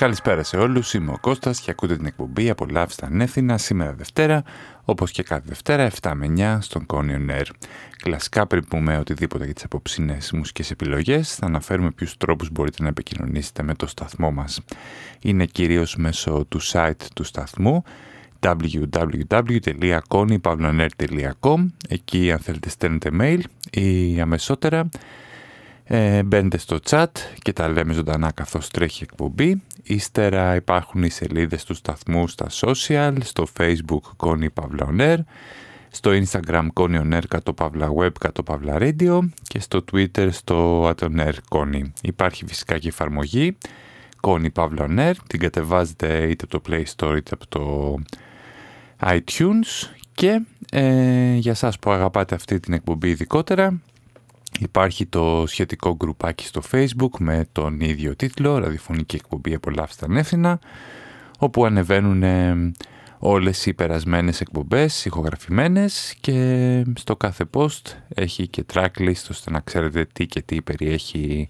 Καλησπέρα σε όλους, είμαι ο Κώστας και ακούτε την εκπομπή «Απολαύστε ανεύθυνα» σήμερα Δευτέρα, όπως και κάθε Δευτέρα 7 με 9 στον Conion Air. Κλασικά πριν πούμε οτιδήποτε για τις απόψινες μουσικές επιλογές, θα αναφέρουμε ποιους τρόπους μπορείτε να επικοινωνήσετε με το σταθμό μας. Είναι μέσω του site του σταθμού www.konypavlonair.com Εκεί αν θέλετε στέλνετε mail ή αμεσότερα ε, μπαίνετε στο chat και τα λέμε ζωντανά καθώς τρέχει εκπομπή. Ύστερα υπάρχουν οι σελίδες του σταθμού στα social, στο facebook Connie Pavla στο instagram Connie On Air κατώ Pavla Web κατώ Pavla Radio και στο twitter στο Atonair Connie. Υπάρχει φυσικά και εφαρμογή Connie Pavla On την κατεβάζετε είτε από το Play Store είτε από το iTunes και ε, για σας που αγαπάτε αυτή την εκπομπή ειδικότερα Υπάρχει το σχετικό γκρουπάκι στο facebook με τον ίδιο τίτλο «Ραδιοφωνική εκπομπή απολαύστα ανεύθυνα» όπου ανεβαίνουν ε, όλες οι περασμένες εκπομπές ηχογραφημένες και στο κάθε post έχει και tracklist ώστε να ξέρετε τι και τι περιέχει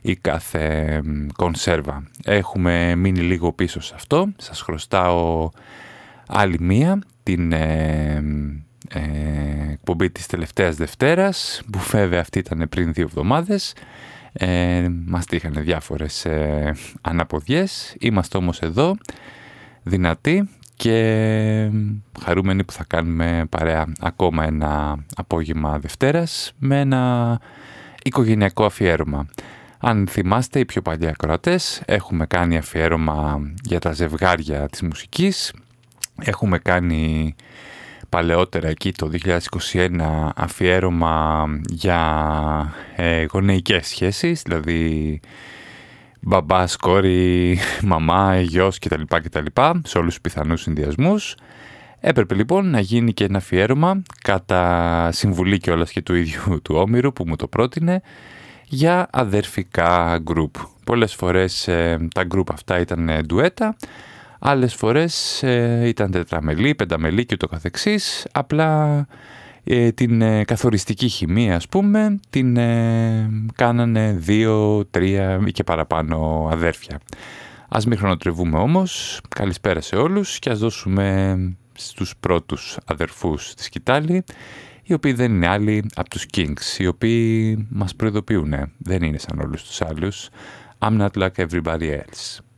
η κάθε κονσέρβα. Έχουμε μείνει λίγο πίσω σε αυτό. Σας χρωστάω άλλη μία, την ε, ε, εκπομπή της τελευταίας Δευτέρας, που βέβαια αυτή ήταν πριν δύο εβδομάδες. Ε, μας τύχανε διάφορες ε, αναποδιές. Είμαστε όμως εδώ, δυνατοί και χαρούμενοι που θα κάνουμε παρέα ακόμα ένα απόγευμα Δευτέρας με ένα οικογενειακό αφιέρωμα. Αν θυμάστε οι πιο παλιά ακροατές, έχουμε κάνει αφιέρωμα για τα ζευγάρια της μουσικής. Έχουμε κάνει παλαιότερα εκεί το 2021 αφιέρωμα για ε, γονεϊκές σχέσεις, δηλαδή μπαμπάς, κόρη, μαμά, γιος κτλ. κτλ σε όλους τους πιθανούς συνδυασμούς. Έπρεπε λοιπόν να γίνει και ένα αφιέρωμα κατά συμβουλή και όλα και του ίδιου του Όμηρου που μου το πρότεινε για αδερφικά γκρουπ. Πολλές φορές ε, τα γκρουπ αυτά ήταν ντουέτα Άλλες φορές ε, ήταν τετραμελή, πενταμελή και το καθεξής. Απλά ε, την ε, καθοριστική χημεία ας πούμε την κάνανε δύο, τρία ή και παραπάνω αδέρφια. Ας μην χρονοτριβούμε όμως. Καλησπέρα σε όλους και ας δώσουμε στους πρώτους αδερφούς της Κιτάλη οι οποίοι δεν είναι άλλοι από τους Kings, οι οποίοι μας προειδοποιούν, δεν είναι σαν όλους τους άλλους. I'm not like everybody else.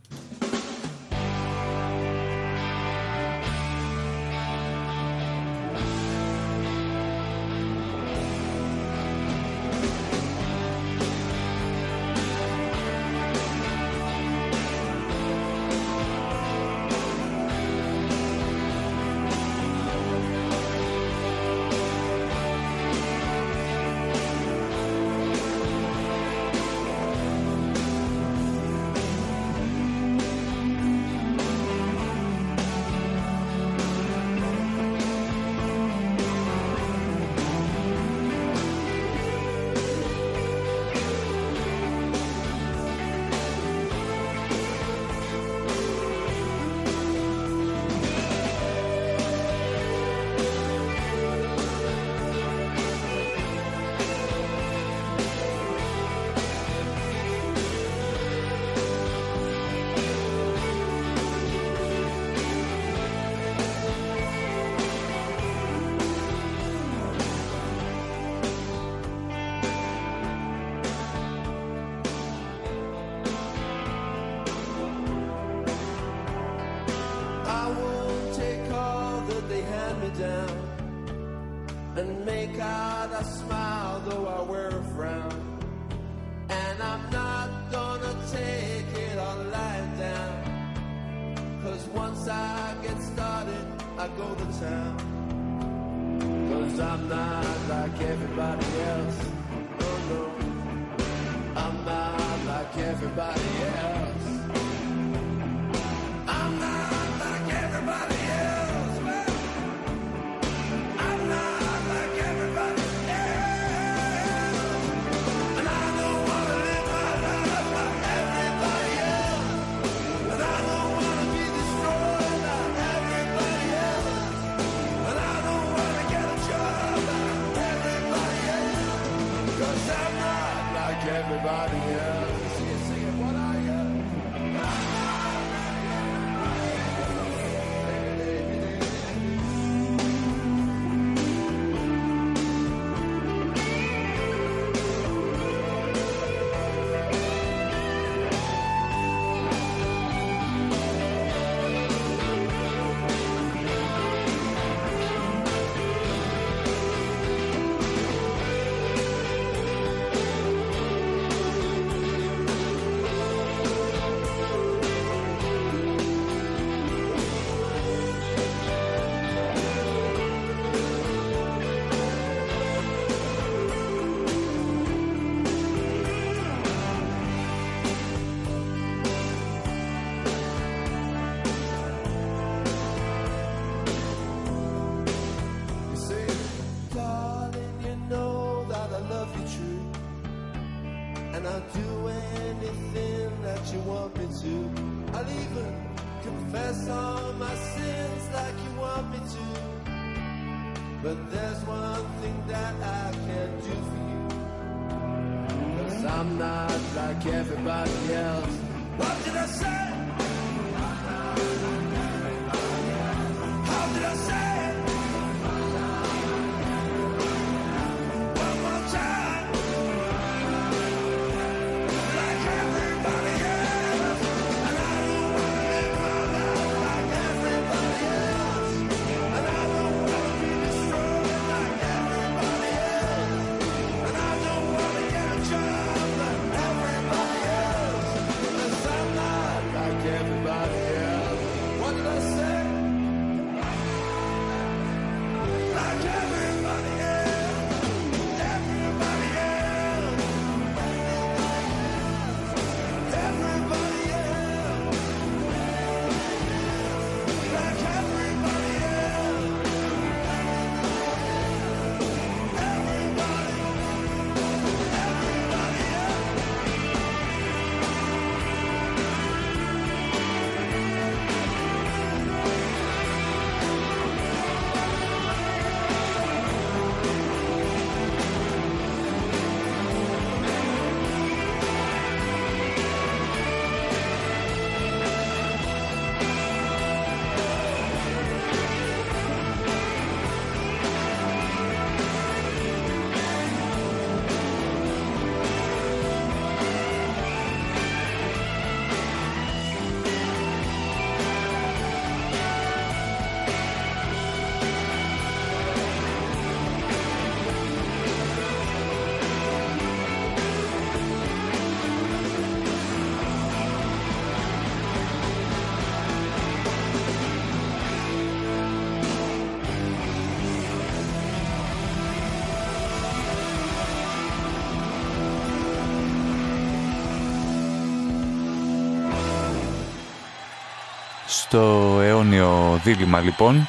Στο αιώνιο δίλημα λοιπόν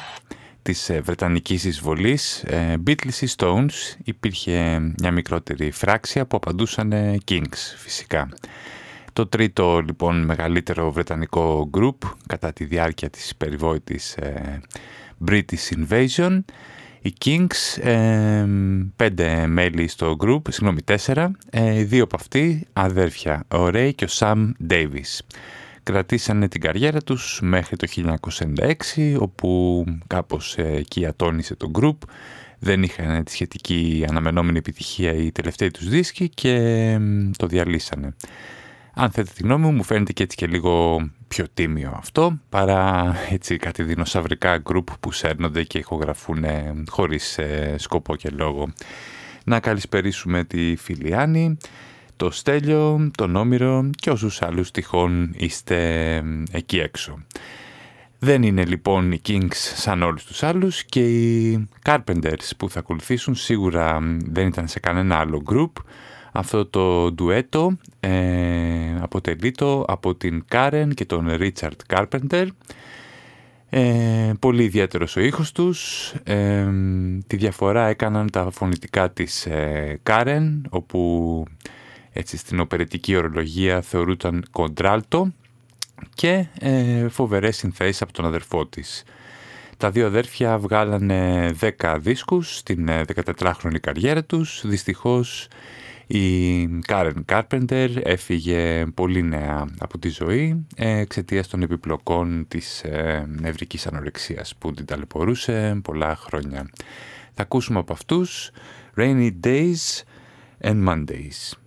της ε, Βρετανικής εισβολής ε, Beatles ή Stones υπήρχε μια μικρότερη φράξια που απαντούσαν ε, Kings φυσικά. Το τρίτο λοιπόν μεγαλύτερο βρετανικό group κατά τη διάρκεια της περιβόητης ε, British Invasion οι Kings, ε, πέντε μέλη στο group, συγγνώμη τέσσερα, ε, δύο από αυτοί αδέρφια, ο Ray και ο Sam Davis κρατήσανε την καριέρα τους μέχρι το 1996 όπου κάπως ε, εκεί ατόνισε το group δεν είχαν τη σχετική αναμενόμενη επιτυχία οι τελευταίοι τους δίσκοι και το διαλύσανε. Αν θέλετε τη γνώμη μου, μου φαίνεται και έτσι και λίγο πιο τίμιο αυτό παρά έτσι κάτι δεινοσαυρικά group που σέρνονται και ηχογραφούν χωρίς ε, σκοπό και λόγο. Να καλησπερίσουμε τη Φιλιάνη το Στέλιο, τον Όμηρο και όσους άλλους τυχόν είστε εκεί έξω. Δεν είναι λοιπόν οι Kings σαν όλους τους άλλους και οι Carpenters που θα ακολουθήσουν σίγουρα δεν ήταν σε κανένα άλλο group. Αυτό το ντουέτο ε, αποτελεί το από την Karen και τον Richard Carpenter. Ε, πολύ ιδιαίτερος ο ήχος τους. Ε, τη διαφορά έκαναν τα φωνητικά της ε, Karen, όπου έτσι στην οπερετική ορολογία θεωρούταν κοντράλτο και ε, φοβερές συνθέσεις από τον αδερφό της. Τα δύο αδέρφια βγάλανε 10 δίσκους στην 14χρονη καριέρα τους. Δυστυχώς η Κάρεν Κάρπεντερ έφυγε πολύ νέα από τη ζωή εξαιτίας των επιπλοκών της νευρικής ανορεξίας που την ταλαιπωρούσε πολλά χρόνια. Θα ακούσουμε από αυτούς Rainy Days and Mondays.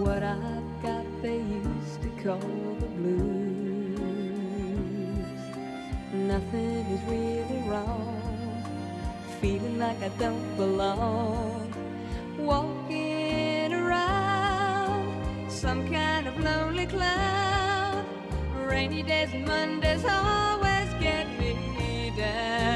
What I've got they used to call the blues. Nothing is really wrong. feeling like I don't belong. Walking around some kind of lonely cloud. Rainy days and Mondays always get me down.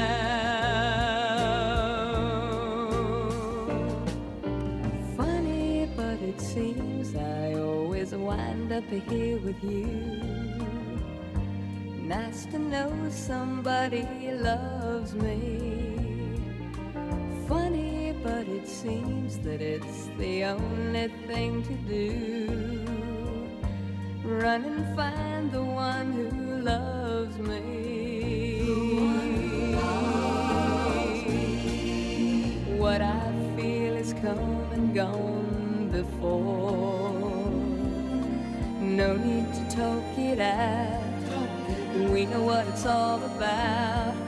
Wind up here with you. Nice to know somebody loves me. Funny, but it seems that it's the only thing to do. Run and find the one who loves me. What I feel is come and gone before. No need to talk it out. We know what it's all about.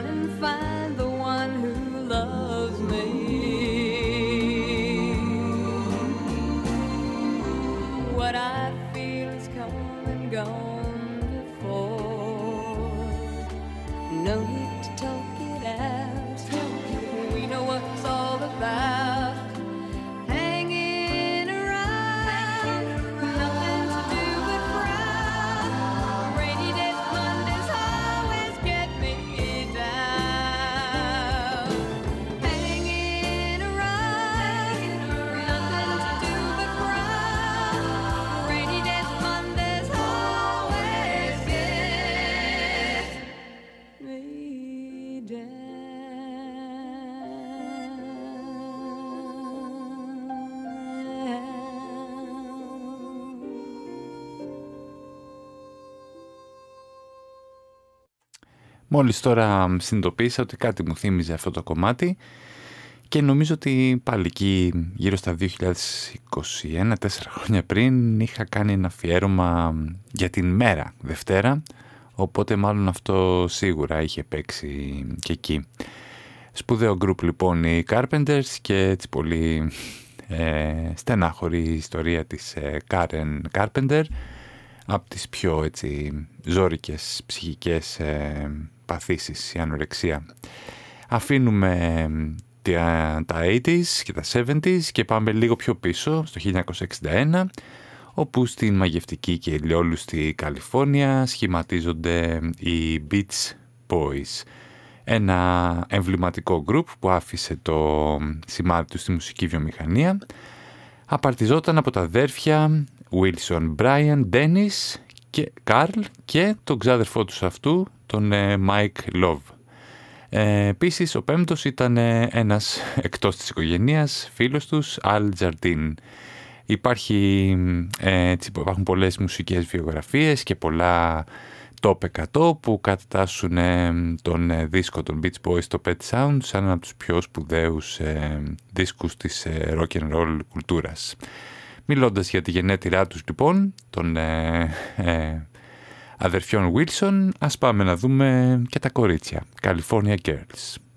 Run and find the one who loves me. Μόλις τώρα συνειδητοποίησα ότι κάτι μου θύμιζε αυτό το κομμάτι και νομίζω ότι πάλι εκεί γύρω στα 2021, τέσσερα χρόνια πριν, είχα κάνει ένα αφιέρωμα για την μέρα Δευτέρα, οπότε μάλλον αυτό σίγουρα είχε παίξει και εκεί. Σπουδαίο γκρουπ λοιπόν οι Carpenters και έτσι πολύ ε, στενάχωρη η ιστορία της ε, Karen Carpenter από τις πιο έτσι ζόρικες ψυχικές ε, παθήσεις η ανορεξία. Αφήνουμε ε, τα, τα 80s και τα 70s και πάμε λίγο πιο πίσω στο 1961 όπου στην μαγευτική και ηλιόλουστη Καλιφόρνια σχηματίζονται οι Beach Boys ένα εμβληματικό γκρουπ που άφησε το σημάδι τους στη μουσική βιομηχανία απαρτιζόταν από τα αδέρφια Wilson Brian Dennis και Carl και τον ξάδερφό τους αυτού, τον ε, Mike Love. Ε, επίσης, ο πέμπτος ήταν ε, ένας εκτός της οικογένειας, φίλος τους, Al Jardine. Υπάρχει, ε, έτσι, υπάρχουν πολλές μουσικές βιογραφίες και πολλά top 100 που κατατάσσουν ε, τον ε, δίσκο των Beach Boys στο Pet Sound σαν ένα από τους πιο σπουδαίους ε, δίσκους της ε, rock and roll κουλτούρας. Μιλώντας για τη γενέτειρά τους λοιπόν, των ε, ε, αδερφιών Wilson, ας πάμε να δούμε και τα κορίτσια, California Girls.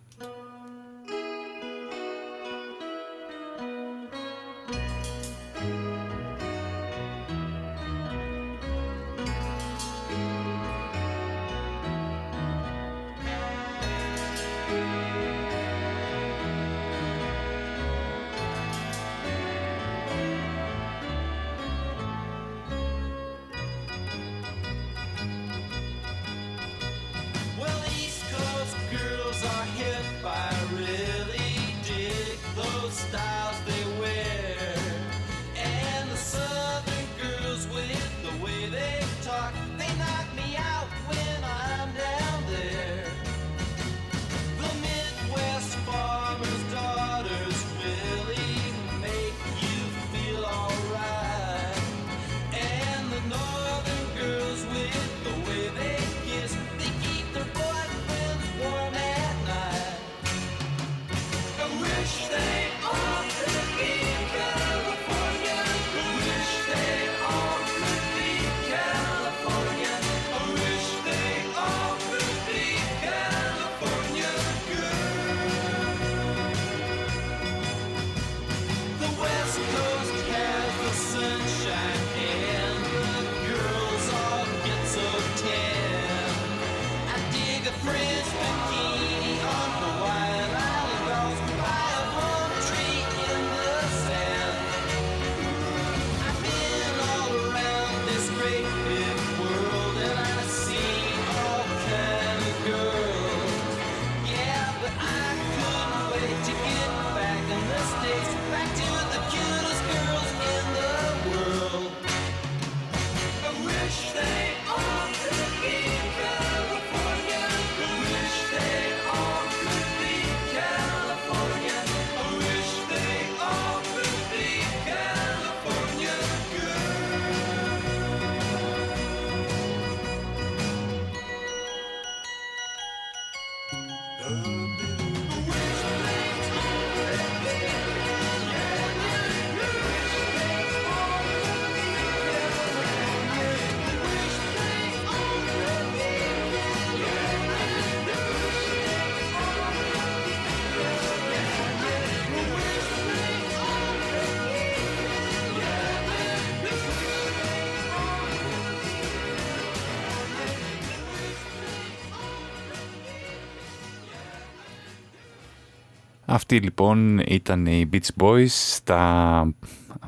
Αυτοί λοιπόν ήταν οι Beach Boys, τα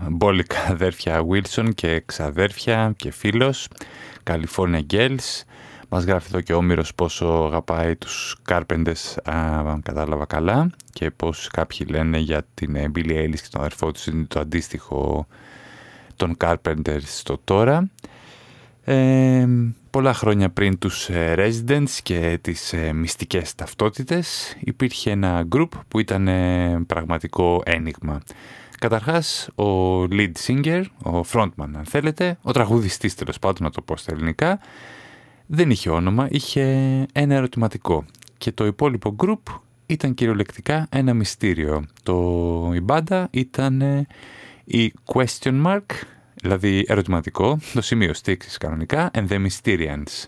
μπόλικα αδέρφια Wilson και ξαδέρφια και φίλος, California Girls. Μας γράφει εδώ και ο Όμηρος πόσο αγαπάει τους Carpenters, αν κατάλαβα καλά, και πως κάποιοι λένε για την ε, Billie Eilish και τον αδερφό τους είναι το αντίστοιχο των Carpenters στο τώρα. Ε, πολλά χρόνια πριν τους ε, Residents και τις ε, μυστικές ταυτότητες υπήρχε ένα group που ήταν ε, πραγματικό ένιγμα. Καταρχάς ο lead singer, ο frontman αν θέλετε, ο τραγουδιστής τέλος πάντων να το πω στα ελληνικά, δεν είχε όνομα, είχε ένα ερωτηματικό και το υπόλοιπο group ήταν κυριολεκτικά ένα μυστήριο. Το, η μπάντα ήταν ε, η question mark δηλαδή ερωτηματικό, το σημείο στήξης κανονικά, and the Mysterians.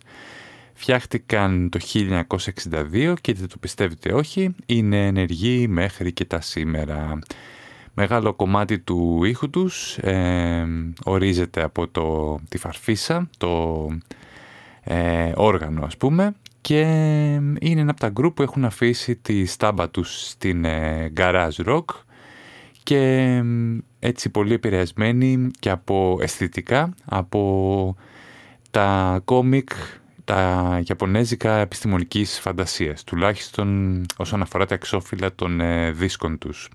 Φτιάχτηκαν το 1962 και είτε το πιστεύετε όχι, είναι ενεργοί μέχρι και τα σήμερα. Μεγάλο κομμάτι του ήχου τους ε, ορίζεται από το, τη φαρφίσα, το ε, όργανο ας πούμε, και είναι ένα από τα γκρουπ που έχουν αφήσει τη στάμπα τους στην ε, garage rock και έτσι πολύ επηρεασμένοι και από αισθητικά από τα κόμικ τα Ιαπωνέζικα επιστημονικής φαντασίας, τουλάχιστον όσον αφορά τα εξώφυλλα των ε, δίσκων τους.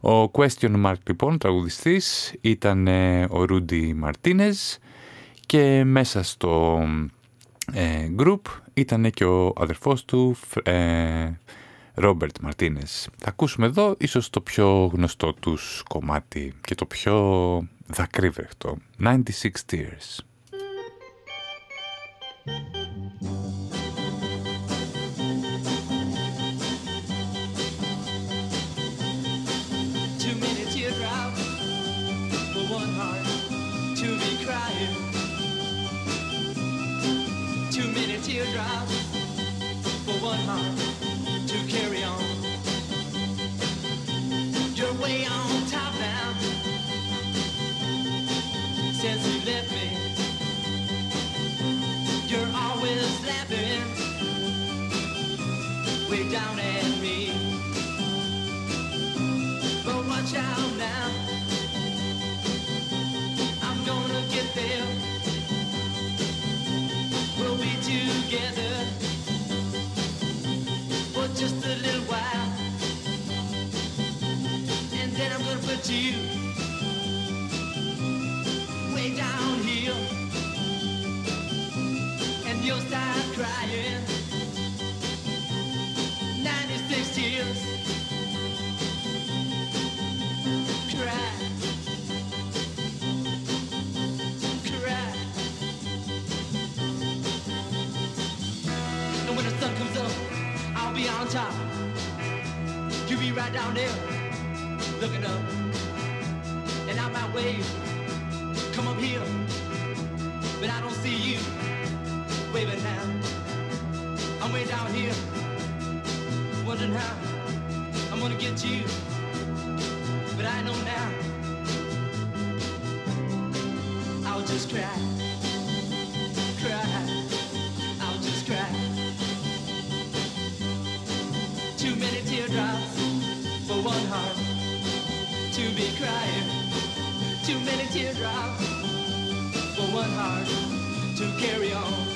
Ο Question Mark λοιπόν, τραγουδιστής, ήταν ε, ο Ρούντι Μαρτίνες και μέσα στο ε, group ήταν και ο αδερφός του ε, Ρόμπερτ Μαρτίνες. Θα ακούσουμε εδώ ίσως το πιο γνωστό τους κομμάτι και το πιο δακρύβρεχτο. 96 Tears. You way down here. And you'll start crying. 96 tears. Cry. Cry. And when the sun comes up, I'll be on top. You'll be right down there, looking up. Come up here, but I don't see you waving now. I'm way down here, wondering how I'm gonna get to you but I know now I'll just cry. Teardrops for one heart to carry on.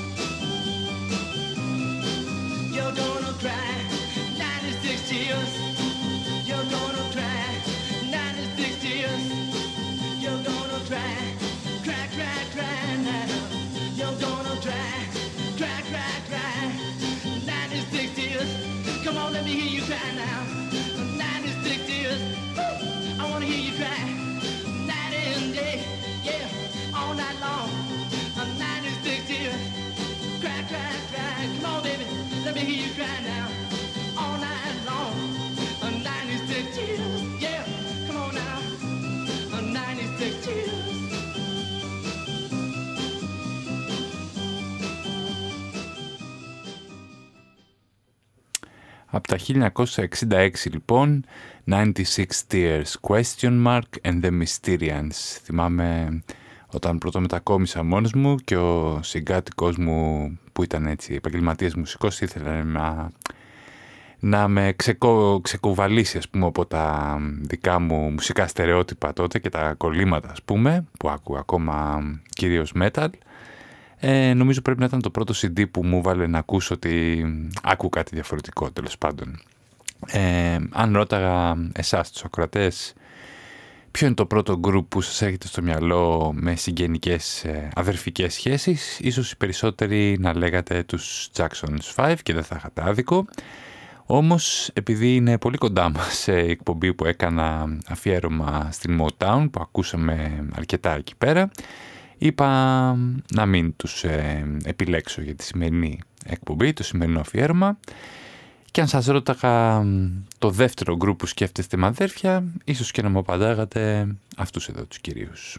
1966 λοιπόν, 96 Tears, Question Mark and the Mysterians. Θυμάμαι όταν πρώτο μετακόμισα μόνος μου και ο συγκάτοικός μου που ήταν έτσι επαγγελματίας μουσικός ήθελε να, να με ξεκο, ξεκουβαλήσει ας πούμε από τα δικά μου μουσικά στερεότυπα τότε και τα κολλήματα ας πούμε που άκουγα ακόμα κυρίως metal ε, νομίζω πρέπει να ήταν το πρώτο CD που μου βάλε να ακούσω ότι άκου κάτι διαφορετικό τέλος πάντων. Ε, αν ρώταγα εσάς τους ακροατές ποιο είναι το πρώτο γκρουπ που σας έχετε στο μυαλό με συγγενικές ε, αδερφικές σχέσεις; Ίσως οι περισσότεροι να λέγατε τους Jackson's 5 και δεν θα είχατε άδικο όμως επειδή είναι πολύ κοντά μας σε εκπομπή που έκανα αφιέρωμα στην Motown που ακούσαμε αρκετά εκεί πέρα είπα να μην τους ε, επιλέξω για τη σημερινή εκπομπή, το σημερινό αφιέρωμα και αν σας ρώταγα το δεύτερο γκρουπ που σκέφτεστε με αδέρφια, ίσως και να μου απαντάγατε αυτούς εδώ τους κυρίους.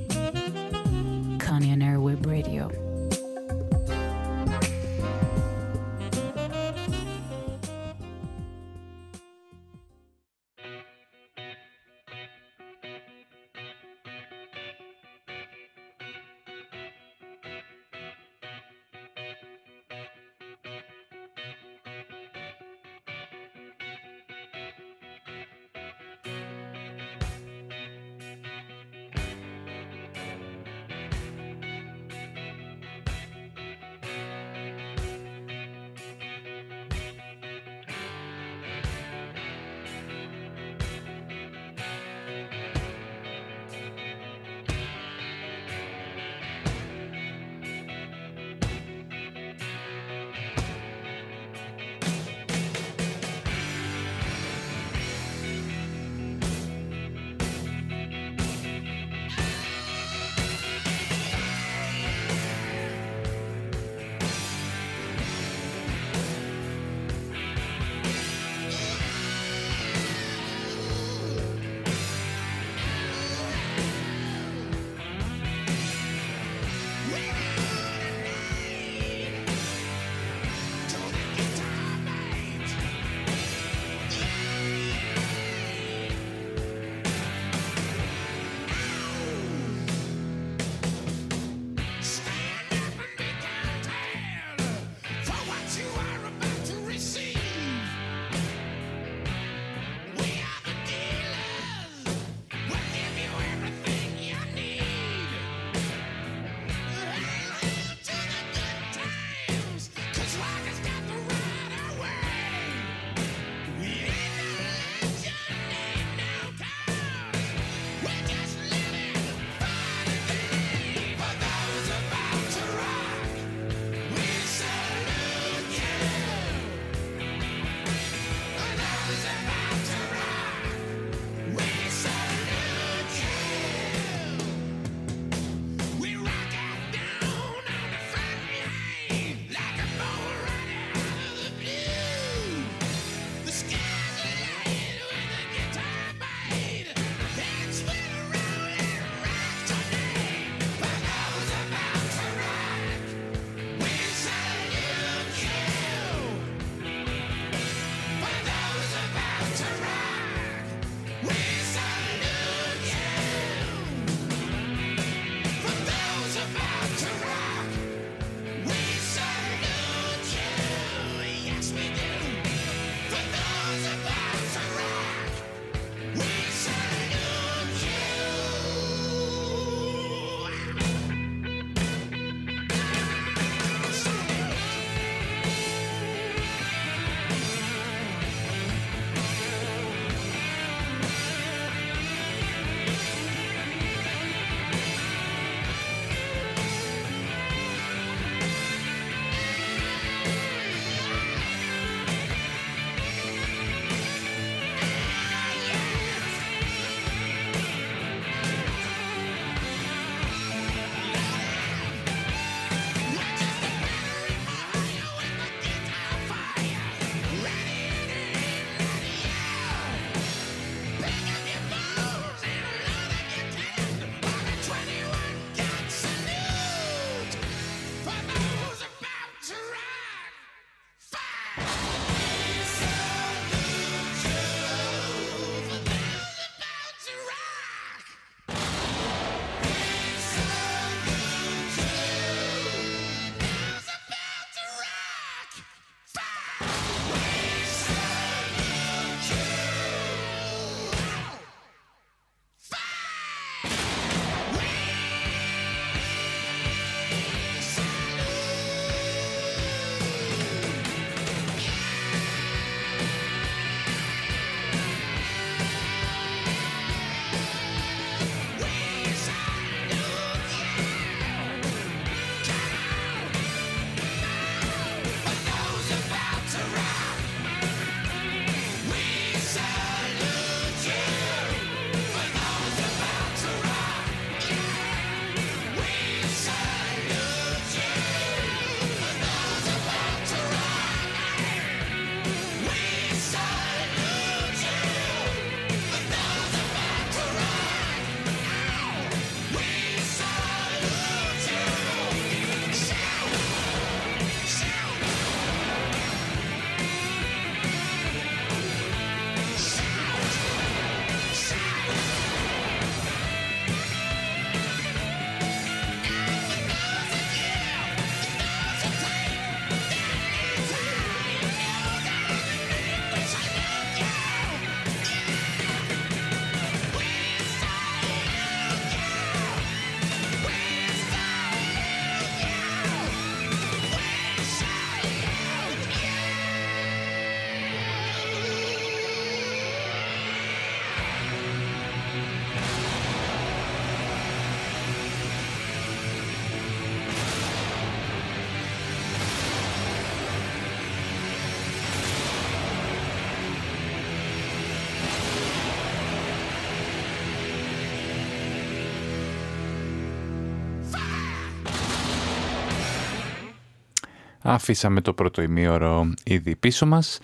Αφήσαμε το πρώτο ημίωρο ήδη πίσω μας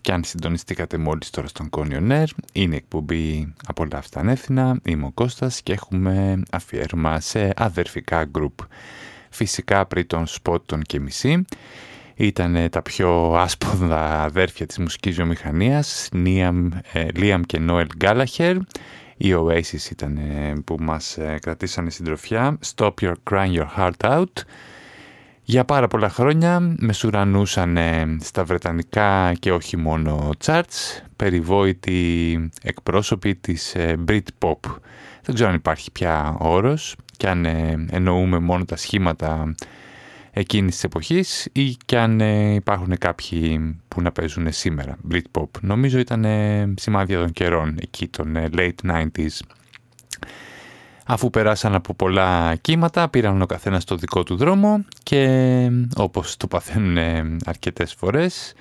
και αν συντονιστήκατε μόλις τώρα στον Κόνιο Νέρ, είναι εκπομπή από όλα αυτά ανεύθυνα, είμαι ο Κώστας και έχουμε αφιέρωμα σε αδερφικά γκρουπ. Φυσικά πριν τον Σπότ τον και μισή, ήταν τα πιο άσποδα αδέρφια της μουσικής βιομηχανίας, Λίαμ και Νόελ Γκάλαχερ, οι Oasis ήταν που μας ε, κρατήσανε συντροφιά, Stop Your Crying Your Heart Out, για πάρα πολλά χρόνια μεσουρανούσαν στα βρετανικά και όχι μόνο charts, περιβόητοι εκπρόσωποι της ε, Britpop. Δεν ξέρω αν υπάρχει πια όρος και αν ε, εννοούμε μόνο τα σχήματα εκείνης της εποχής ή και αν ε, υπάρχουν κάποιοι που να παίζουν σήμερα, Britpop. Νομίζω ήταν σημάδια των καιρών εκεί των late 90s. Αφού περάσαν από πολλά κύματα, πήραν ο καθένας το δικό του δρόμο και όπως το παθαίνουν αρκετές φορές,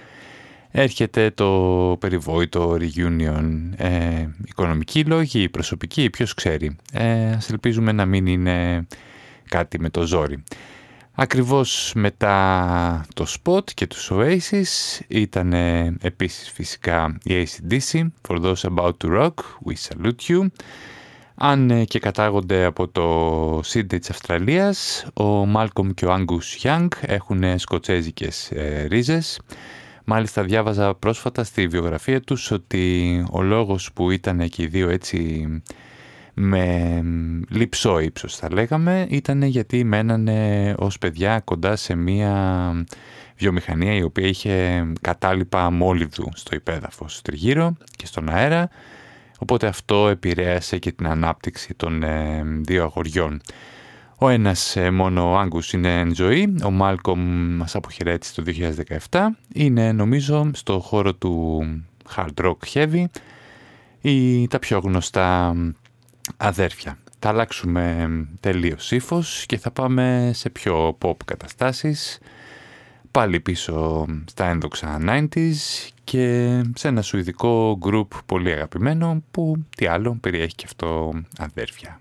έρχεται το περιβόητο reunion. Ε, οικονομικοί λόγοι, προσωπικοί, ποιος ξέρει. Ε, ας ελπίζουμε να μην είναι κάτι με το ζόρι. Ακριβώς μετά το Spot και τους Oasis ήταν επίσης φυσικά η ACDC, For Those About to Rock, We Salute You, αν ε, και κατάγονται από το Sydney της Αυστραλίας, ο Μάλκομ και ο Angus Young έχουν σκοτσέζικες ε, ρίζες. Μάλιστα διάβαζα πρόσφατα στη βιογραφία τους ότι ο λόγος που ήταν και οι δύο έτσι με λυψό ύψος θα λέγαμε ήταν γιατί μένανε ως παιδιά κοντά σε μία βιομηχανία η οποία είχε κατάλοιπα μόλυβδου στο υπέδαφος τριγύρω και στον αέρα Οπότε αυτό επηρέασε και την ανάπτυξη των ε, δύο αγοριών. Ο ένας ε, μόνο ο Άγκους είναι εν ζωή, ο Μάλκομ μας αποχαιρέτησε το 2017. Είναι νομίζω στο χώρο του hard rock heavy ή τα πιο γνωστά αδέρφια. Θα αλλάξουμε τελείως ύφος και θα πάμε σε πιο pop καταστάσεις Πάλι πίσω στα ένδοξα 90s και σε ένα σουηδικό group πολύ αγαπημένο. Που τι άλλο περιέχει και αυτό αδέρφια.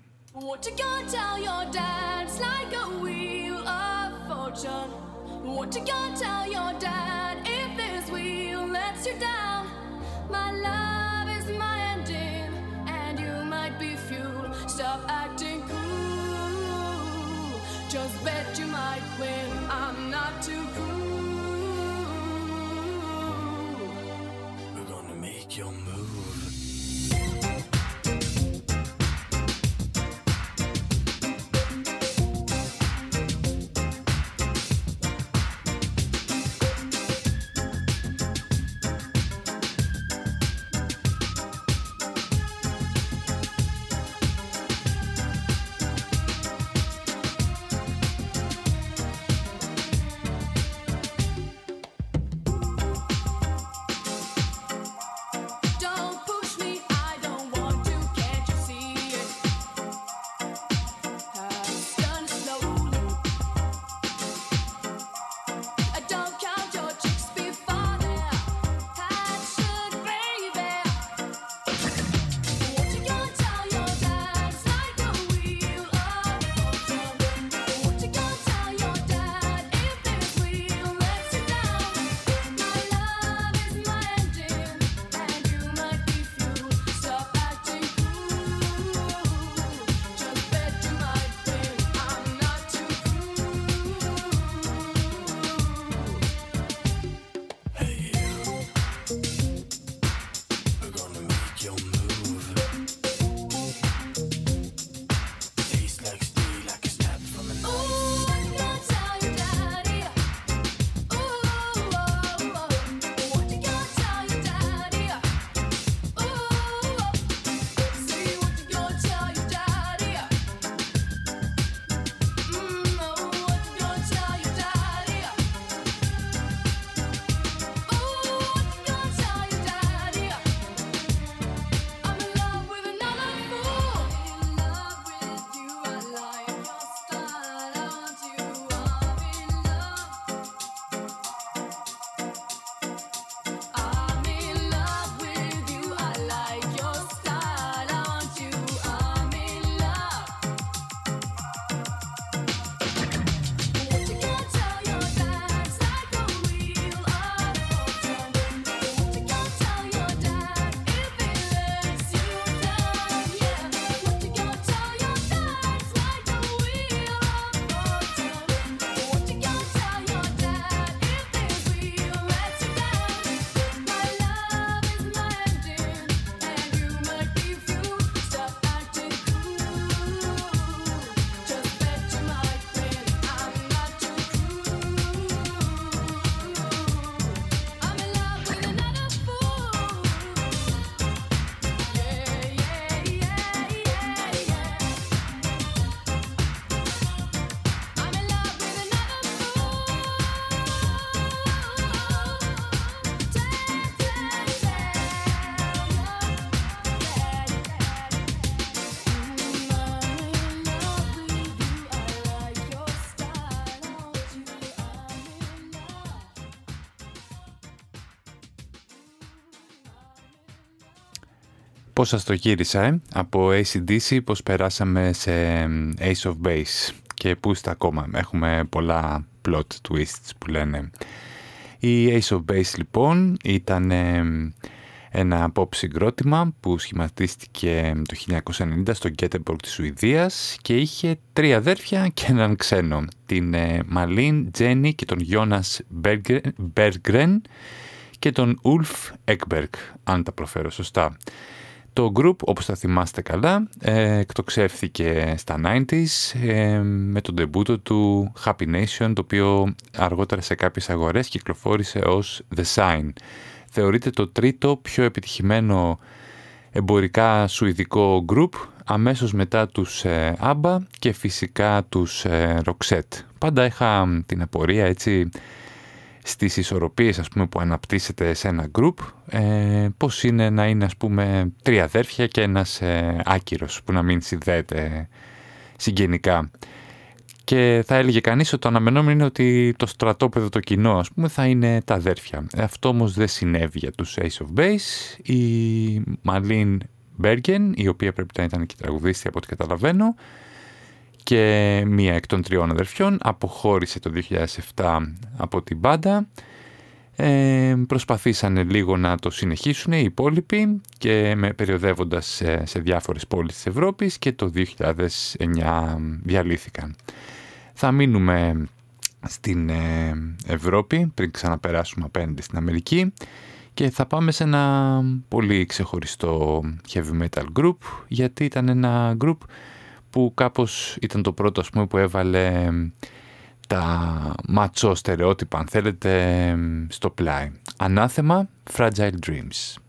Πώς σας το γύρισα, ε; Από ACDC, πώς περάσαμε σε Ace of Base και πού είστε ακόμα. Έχουμε πολλά plot twists που λένε. Η Ace of Base λοιπόν ήταν ε, ένα pop συγκρότημα που σχηματίστηκε το 1990 στο Γκέτεμπορκ της Σουηδίας και είχε τρία αδέρφια και έναν ξένο, την Μαλίν, Τζένι και τον Γιώνας Μπέργκρεν και τον Ουλφ Εκμπερκ, αν τα προφέρω σωστά. Το group, όπως θα θυμάστε καλά, ε, εκτοξεύθηκε στα 90s ε, με τον τεμπούτο του Happy Nation, το οποίο αργότερα σε κάποιες αγορές κυκλοφόρησε ως The Sign. Θεωρείται το τρίτο πιο επιτυχημένο εμπορικά σουηδικό group, αμέσως μετά τους ε, ABBA και φυσικά τους ε, Roxette. Πάντα είχα την απορία έτσι στις ισορροπίες ας πούμε, που αναπτύσσεται σε ένα group ε, πώς είναι να είναι ας πούμε τρία αδέρφια και ένας ε, άκυρος που να μην συνδέεται συγγενικά. Και θα έλεγε κανείς ότι το αναμενόμενο είναι ότι το στρατόπεδο, το κοινό ας πούμε θα είναι τα αδέρφια. Αυτό όμως δεν συνέβη για τους Ace of Base. Η Μαλίν Μπέργεν, η οποία πρέπει να ήταν και τραγουδίστρια από ό,τι καταλαβαίνω, και μία εκ των τριών αδερφιών αποχώρησε το 2007 από την μπάντα. Ε, προσπαθήσανε λίγο να το συνεχίσουν οι υπόλοιποι και με περιοδεύοντας σε, σε διάφορες πόλεις της Ευρώπης και το 2009 διαλύθηκαν. Θα μείνουμε στην ε, Ευρώπη πριν ξαναπεράσουμε απέναντι στην Αμερική και θα πάμε σε ένα πολύ ξεχωριστό heavy metal group γιατί ήταν ένα group που κάπως ήταν το πρώτο ας πούμε, που έβαλε τα ματσό στερεότυπα αν θέλετε στο πλάι. Ανάθεμα Fragile Dreams.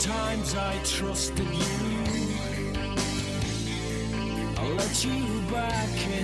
Times I trusted you. I let you back in.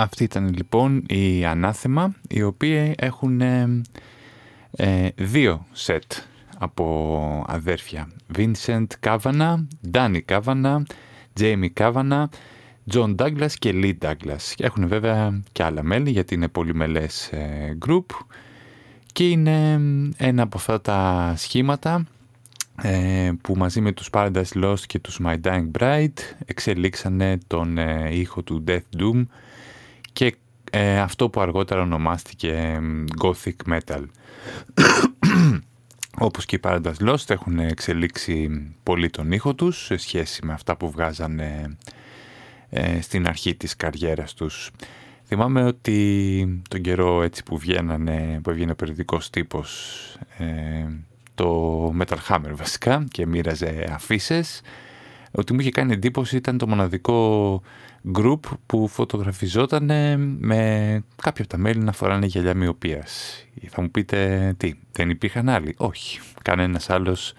Αυτή ήταν λοιπόν η Ανάθεμα, οι οποίοι έχουν ε, ε, δύο σετ από αδέρφια. Vincent Kavanagh, Danny Kavanagh, Jamie Kavanagh, John Douglas και Lee Douglas. Και έχουν βέβαια και άλλα μέλη γιατί είναι πολυμελές ε, group και είναι ένα από αυτά τα σχήματα ε, που μαζί με τους Paradise Lost και τους My Dying Bride εξελίξανε τον ε, ήχο του Death Doom και ε, αυτό που αργότερα ονομάστηκε ε, Gothic Metal. Όπως και οι Paradise Lost έχουν εξελίξει πολύ τον ήχο τους σε σχέση με αυτά που βγάζανε ε, στην αρχή της καριέρας τους. Θυμάμαι ότι τον καιρό έτσι που βγαίνανε, που έβγαινε ο περιοδικός τύπος ε, το Metal Hammer βασικά και μοίραζε αφήσει. ότι μου είχε κάνει εντύπωση ήταν το μοναδικό group που φωτογραφιζόταν με κάποια από τα μέλη να φοράνε γυαλιά μοιοπίας. Θα μου πείτε τι, δεν υπήρχαν άλλοι; Όχι, κανένας άλλος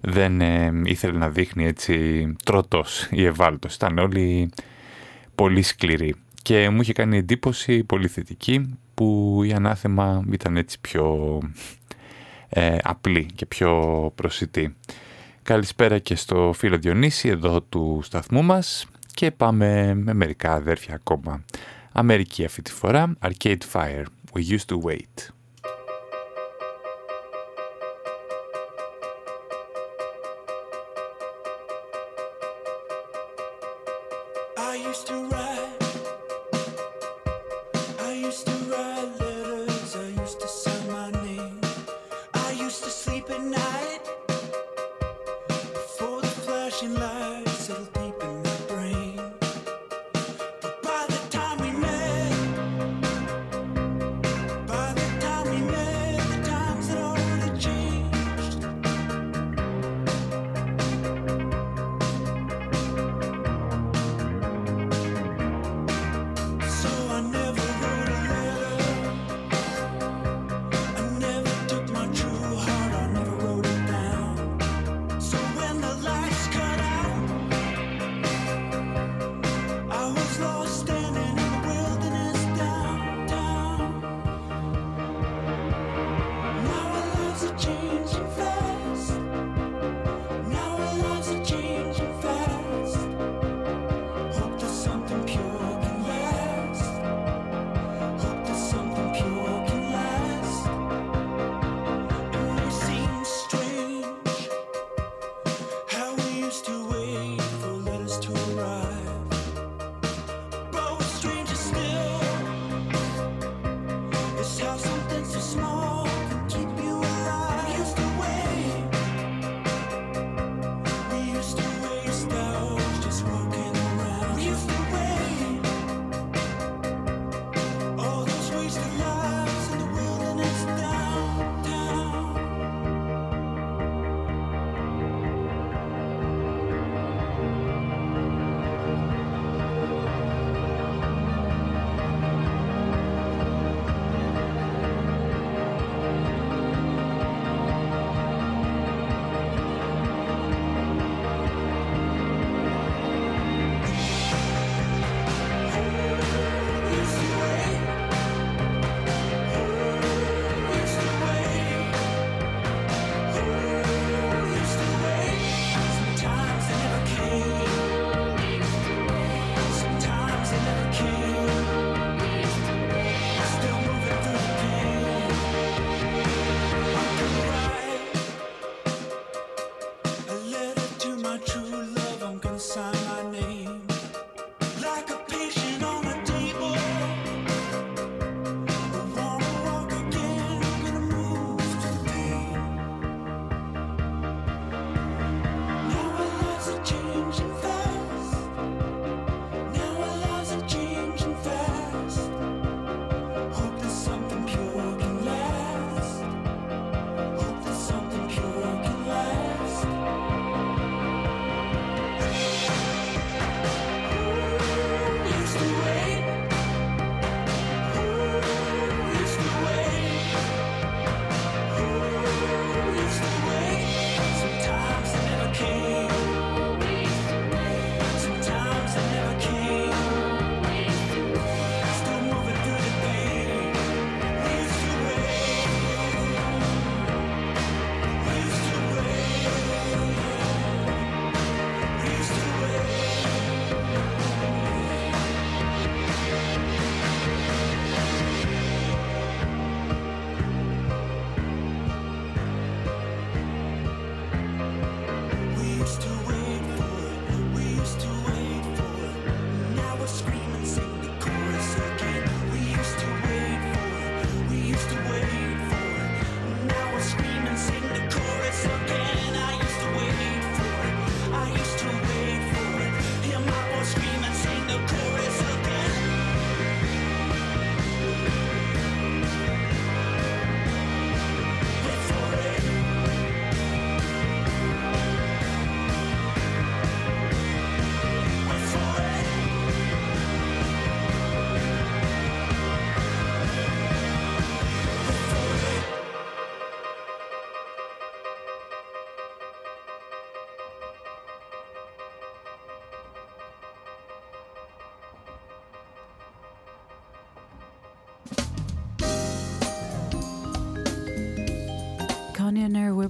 δεν ε, ήθελε να δείχνει έτσι τροτός ή ευάλωτος. Ήταν όλοι πολύ σκληροί. Και μου είχε κάνει εντύπωση πολύ θετική που η ανάθεμα ήταν έτσι πιο ε, απλή και πιο προσιτή. Καλησπέρα και στο φίλο Διονύση εδώ του σταθμού μας και πάμε με μερικά αδέρφια ακόμα. Αμερική αυτή τη φορά, Arcade Fire, We Used to Wait.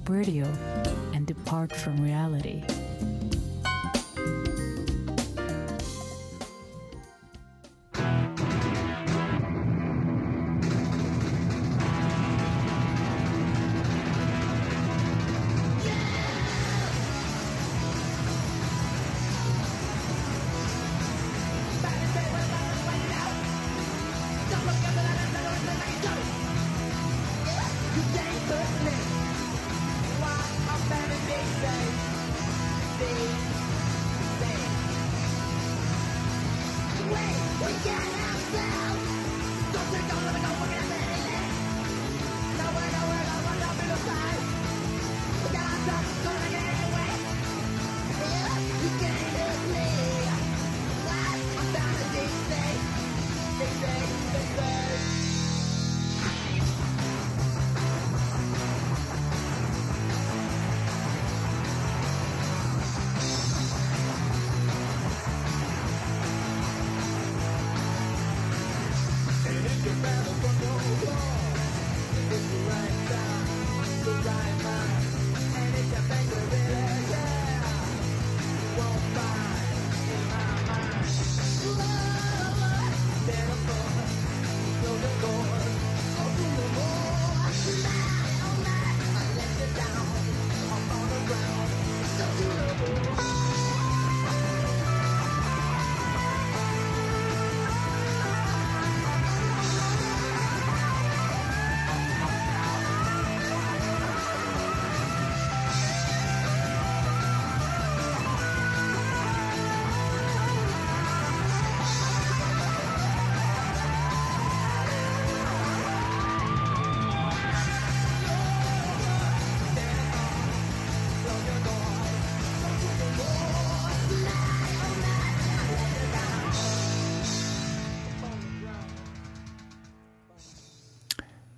Radio and depart from reality.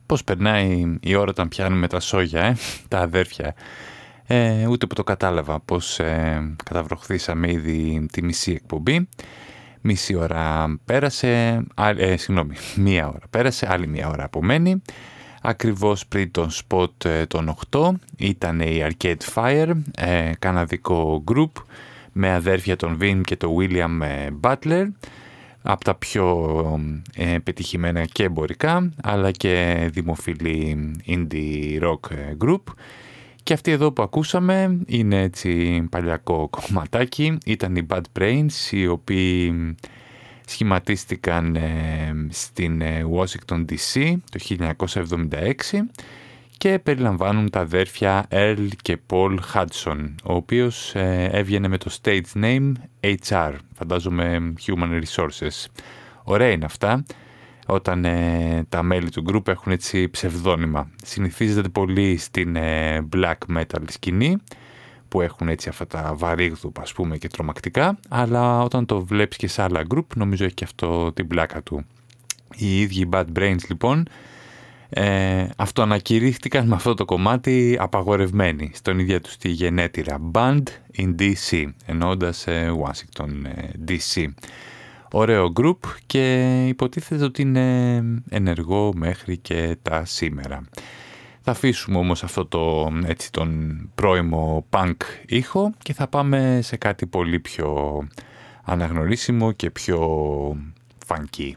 Πώς περνάει η ώρα όταν πιάνουμε τα σόγια, ε; τα αδέρφια. Ε, ούτε που το κατάλαβα πως ε, καταβροχθήσαμε ήδη τη μισή εκπομπή. Μισή ώρα πέρασε, α, ε, συγγνώμη, μία ώρα πέρασε, άλλη μία ώρα απομένει. Ακριβώς πριν τον spot ε, των 8 ήταν η Arcade Fire, ε, καναδικό group με αδέρφια τον Vin και τον William ε, Butler από τα πιο ε, πετυχημένα και εμπορικά αλλά και δημοφιλή indie rock ε, group. Και αυτή εδώ που ακούσαμε είναι έτσι παλιακό κομματάκι. Ήταν οι Bad Brains οι οποίοι σχηματίστηκαν ε, στην ε, Washington DC το 1976 και περιλαμβάνουν τα αδέρφια Earl και Paul Hudson, ο οποίος ε, έβγαινε με το stage name HR, φαντάζομαι Human Resources. Ωραία είναι αυτά, όταν ε, τα μέλη του group έχουν έτσι ψευδόνυμα. Συνηθίζεται πολύ στην ε, black metal σκηνή, που έχουν έτσι αυτά τα βαρύγδουπα ας πούμε και τρομακτικά, αλλά όταν το βλέπεις και σε άλλα group νομίζω έχει και αυτό την πλάκα του. Οι ίδιοι Bad Brains λοιπόν ε, αυτοανακηρύχθηκαν με αυτό το κομμάτι απαγορευμένοι στον ίδια τους τη γενέτειρα Band in DC, εννοώντας ε, Washington ε, DC. Ωραίο group και υποτίθεται ότι είναι ενεργό μέχρι και τα σήμερα. Θα αφήσουμε όμως αυτό το έτσι τον πρώιμο punk ήχο και θα πάμε σε κάτι πολύ πιο αναγνωρίσιμο και πιο funky.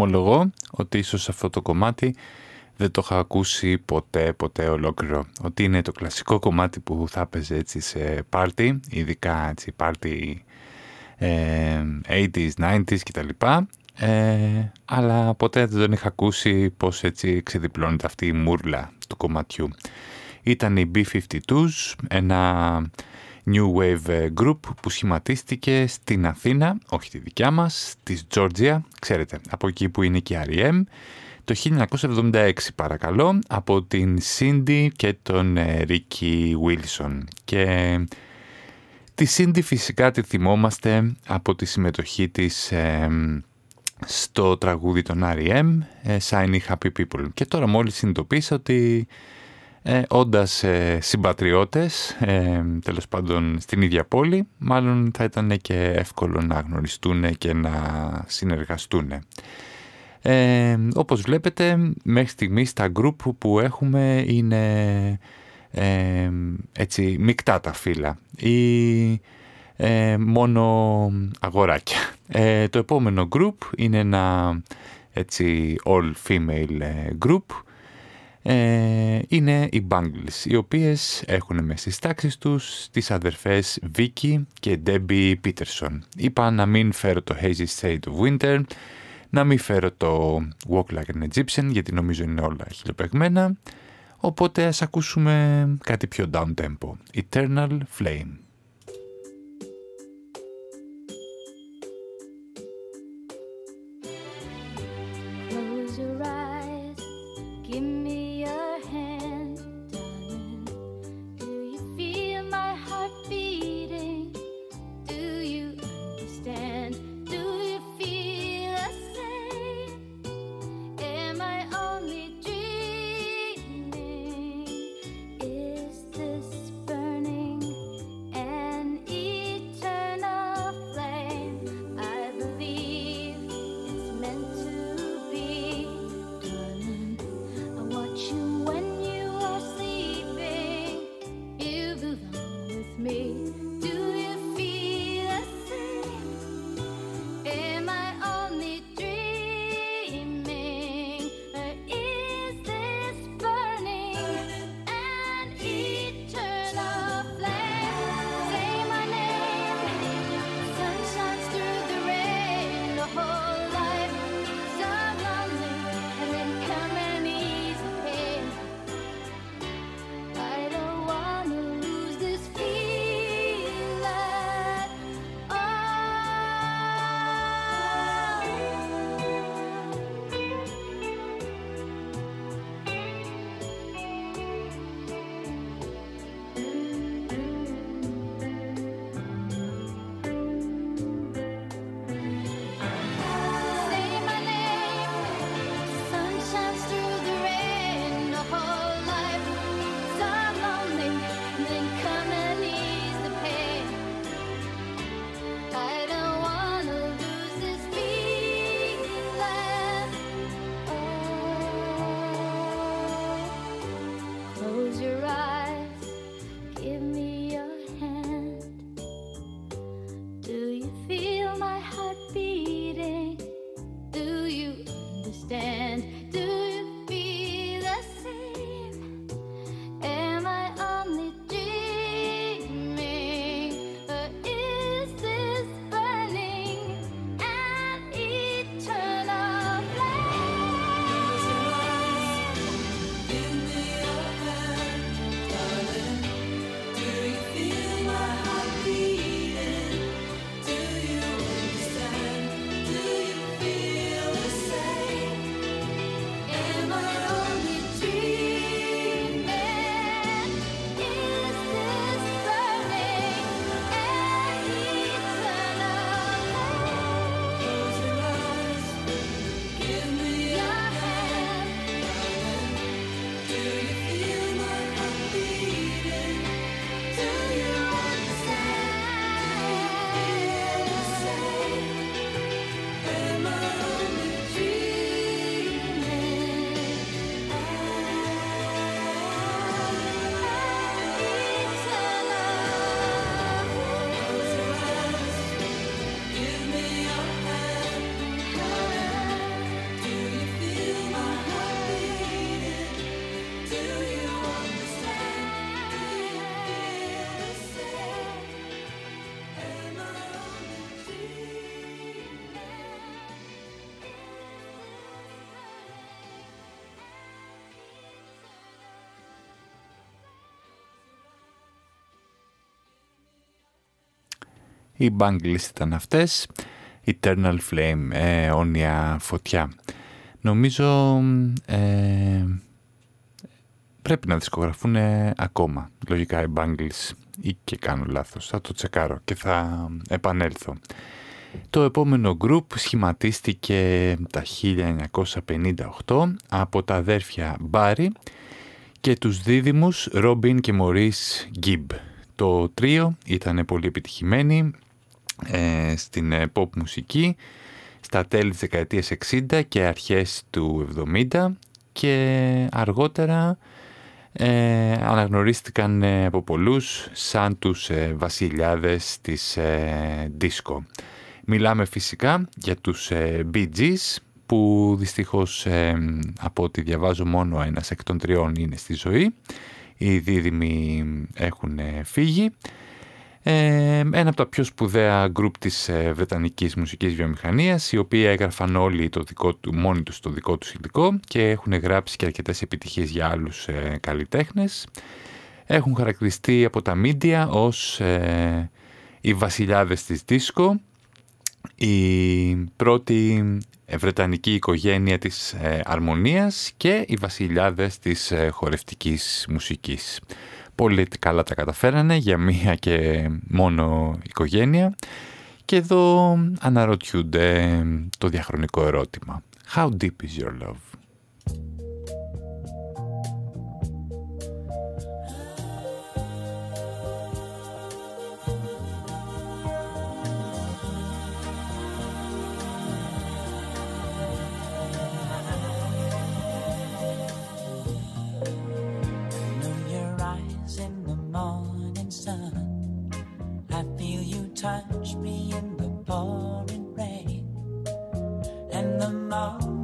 Ομολογώ ότι ίσως αυτό το κομμάτι δεν το είχα ακούσει ποτέ, ποτέ ολόκληρο. Ότι είναι το κλασικό κομμάτι που θα έπαιζε έτσι σε πάρτι, ειδικά έτσι πάρτι ε, 80s, 90s κτλ. Ε, αλλά ποτέ δεν τον είχα ακούσει πως έτσι ξεδιπλώνεται αυτή η μούρλα του κομματιού. Ήταν οι B-52s, ένα new wave ε, group που σχηματίστηκε στην Αθήνα, όχι τη δικιά μας, της Georgia, ξέρετε, από εκεί που είναι και η R.E.M., το 1976 παρακαλώ, από την Cindy και τον ε, Ricky Wilson. Και τη Cindy φυσικά τη θυμόμαστε από τη συμμετοχή της ε, στο τραγούδι των R.E.M. ε, Shiny Happy People. Και τώρα μόλις συνειδητοποίησα ότι ε, όντας ε, συμπατριώτες, ε, τέλος πάντων στην ίδια πόλη, μάλλον θα ήταν και εύκολο να γνωριστούν και να συνεργαστούν. Ε, όπως βλέπετε, μέχρι στιγμής τα group που έχουμε είναι ε, έτσι μεικτά τα φύλλα ή ε, μόνο αγοράκια. Ε, το επόμενο group είναι ένα έτσι all female ε, group ε, είναι οι Bangles, οι οποίες έχουν μέσα στις τάξεις τους τις αδερφές Vicky και Debbie Peterson. Είπα να μην φέρω το Hazy State of Winter, να μην φέρω το Walk Like an Egyptian, γιατί νομίζω είναι όλα χιλοπεγμένα, οπότε ας ακούσουμε κάτι πιο down tempo. Eternal Flame. Οι Bangles ήταν αυτές. Eternal Flame, ε, αιώνια φωτιά. Νομίζω ε, πρέπει να δισκογραφούν ακόμα. Λογικά οι Bangles ή και κάνω λάθος. Θα το τσεκάρω και θα επανέλθω. Το επόμενο group σχηματίστηκε τα 1958 από τα αδέρφια Μπάρι και τους δίδυμους Ρόμπιν και Μωρίς Γκίμπ. Το τρίο ήταν πολύ επιτυχημένοι ε, στην ε, pop μουσική στα τέλη της δεκαετίας 60 και αρχές του 70 και αργότερα ε, αναγνωρίστηκαν ε, από πολλούς σαν τους ε, βασιλιάδες της ε, disco. Μιλάμε φυσικά για τους ε, Bee Gees που δυστυχώς ε, από ό,τι διαβάζω μόνο ένας εκ των τριών είναι στη ζωή. Οι δίδυμοι έχουν ε, φύγει. Ε, ένα από τα πιο σπουδαία γκρουπ της ε, Βρετανικής μουσικής βιομηχανίας, οι οποίοι έγραφαν όλοι το δικό του, μόνοι τους το δικό τους υλικό και έχουν γράψει και αρκετές επιτυχίες για άλλους ε, καλλιτέχνες. Έχουν χαρακτηριστεί από τα μίντια ως ε, οι βασιλιάδες της δίσκο, η πρώτη βρετανική οικογένεια της ε, αρμονίας και οι βασιλιάδες της ε, χορευτικής μουσικής. Πολύ καλά τα καταφέρανε για μία και μόνο οικογένεια και εδώ αναρωτιούνται το διαχρονικό ερώτημα. How deep is your love? now.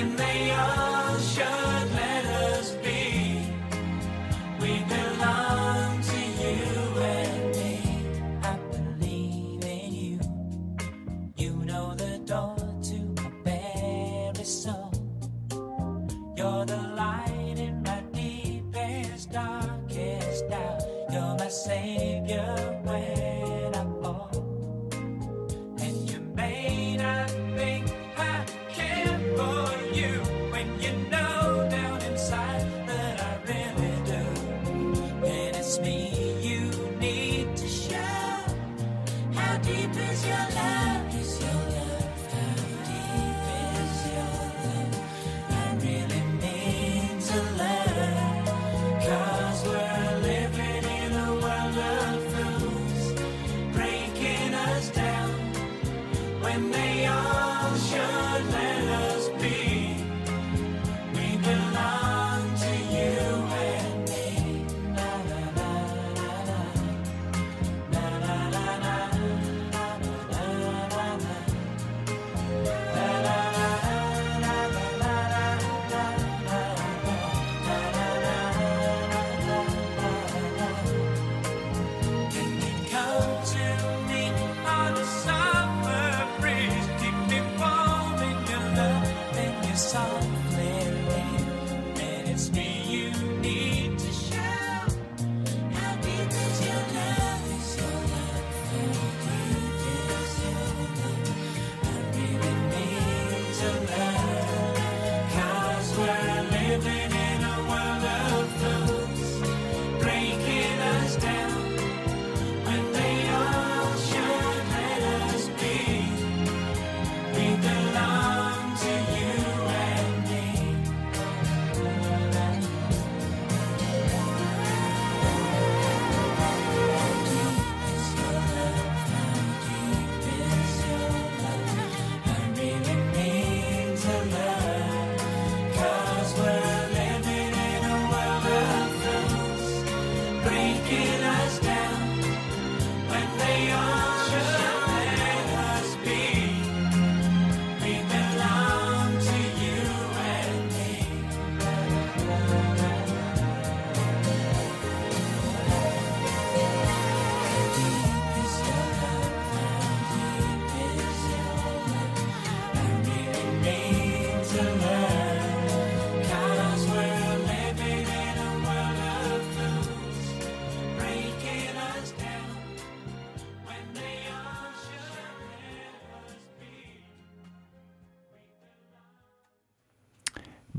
When they all should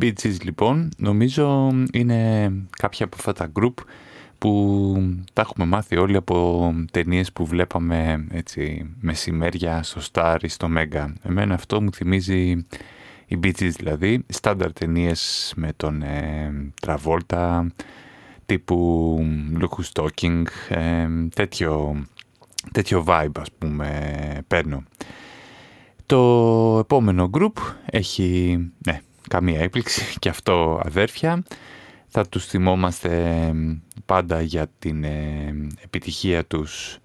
Bee Gees λοιπόν νομίζω είναι κάποια από αυτά τα group που τα έχουμε μάθει όλοι από ταινίες που βλέπαμε έτσι μεσημέρια στο Star ή στο Mega. Εμένα αυτό μου θυμίζει οι Bee Gees δηλαδή, στάνταρ ταινίες με τον ε, Travolta, τύπου Look Who's Talking, ε, τέτοιο, τέτοιο vibe ας πούμε παίρνω. Το επόμενο group έχει ναι, καμία έκπληξη και αυτό αδέρφια. Θα τους θυμόμαστε πάντα για την ε, επιτυχία τους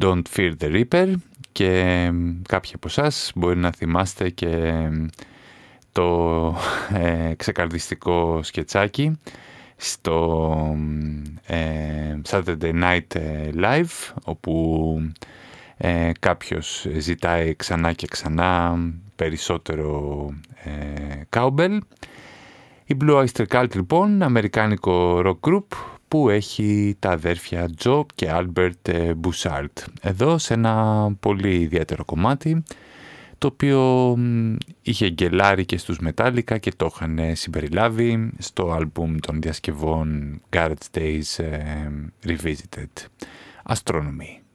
Don't Fear the Reaper και κάποιοι από εσάς μπορεί να θυμάστε και το ε, ξεκαρδιστικό σκετσάκι στο ε, Saturday Night Live όπου ε, κάποιος ζητάει ξανά και ξανά περισσότερο ε, cowbell. Η Blue Oyster Cult λοιπόν, αμερικάνικο rock group που έχει τα αδέρφια Joe και Albert Bouchard. Εδώ σε ένα πολύ ιδιαίτερο κομμάτι το οποίο είχε γκελάρει και στους Metallica και το είχαν συμπεριλάβει στο άλμπουμ των διασκευών Garage Days Revisited. Astronomy.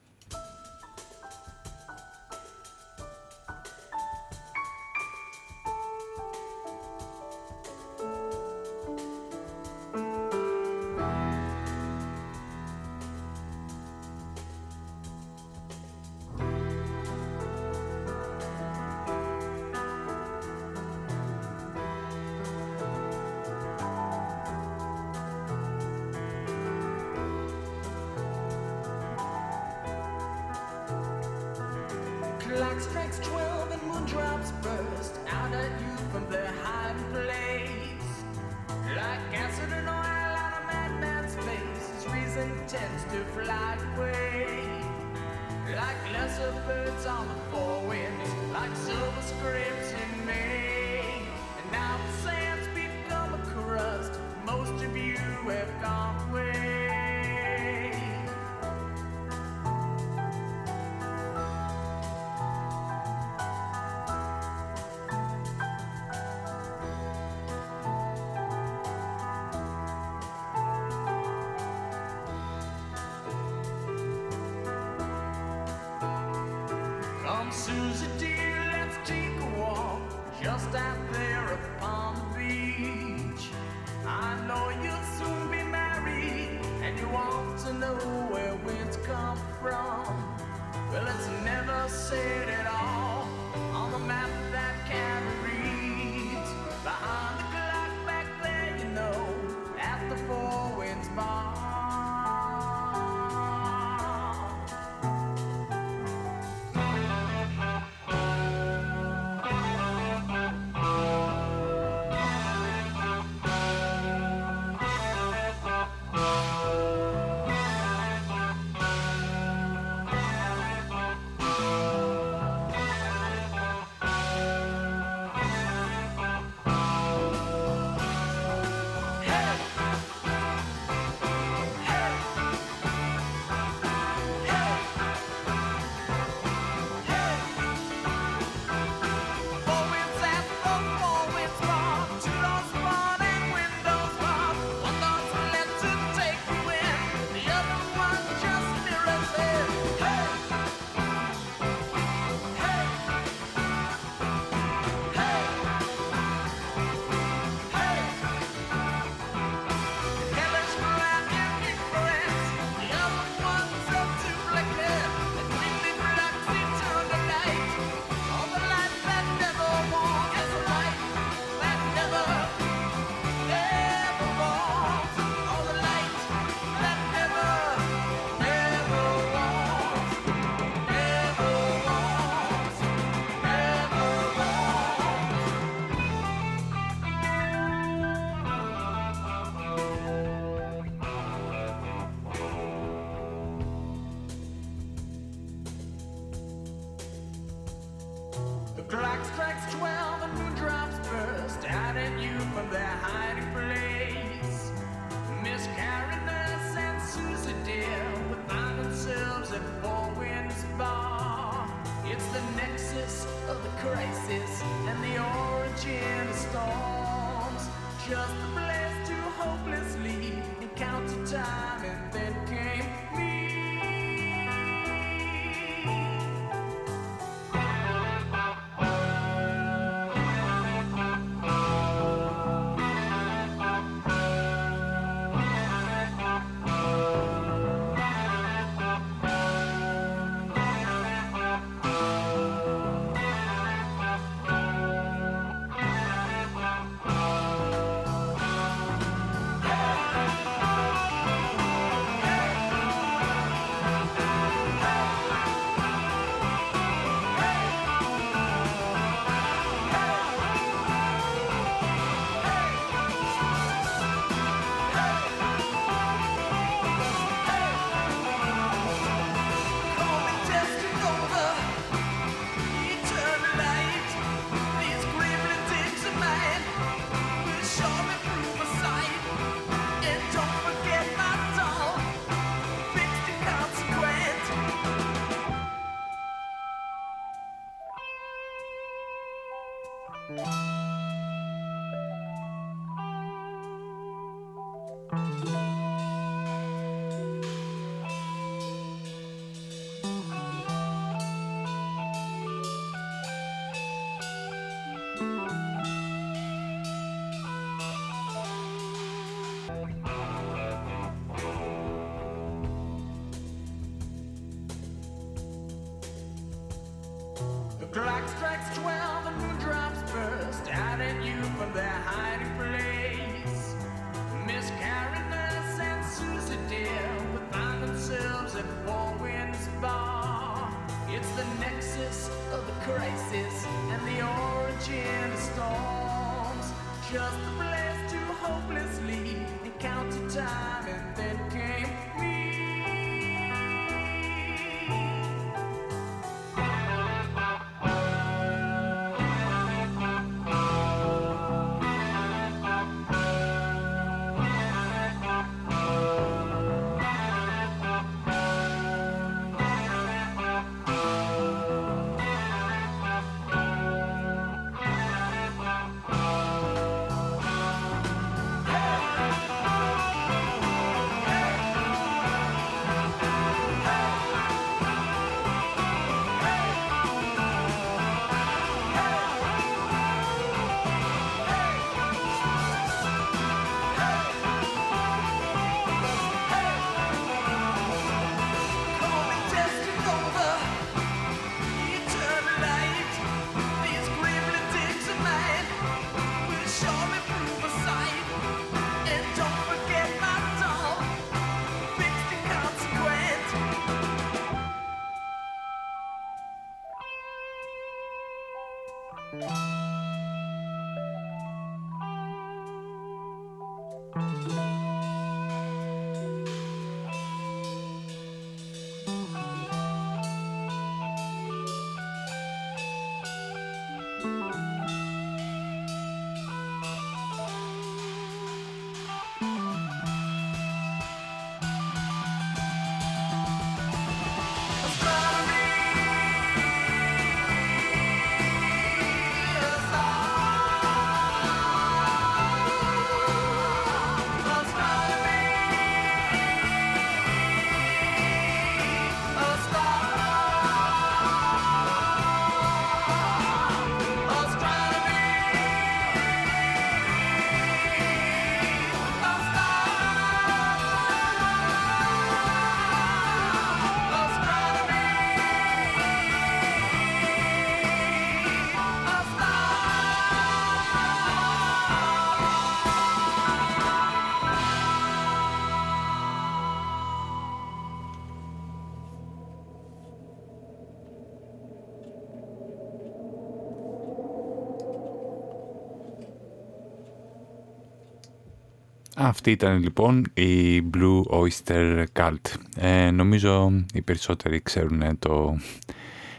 Αυτή ήταν λοιπόν η Blue Oyster Cult. Ε, νομίζω οι περισσότεροι ξέρουν το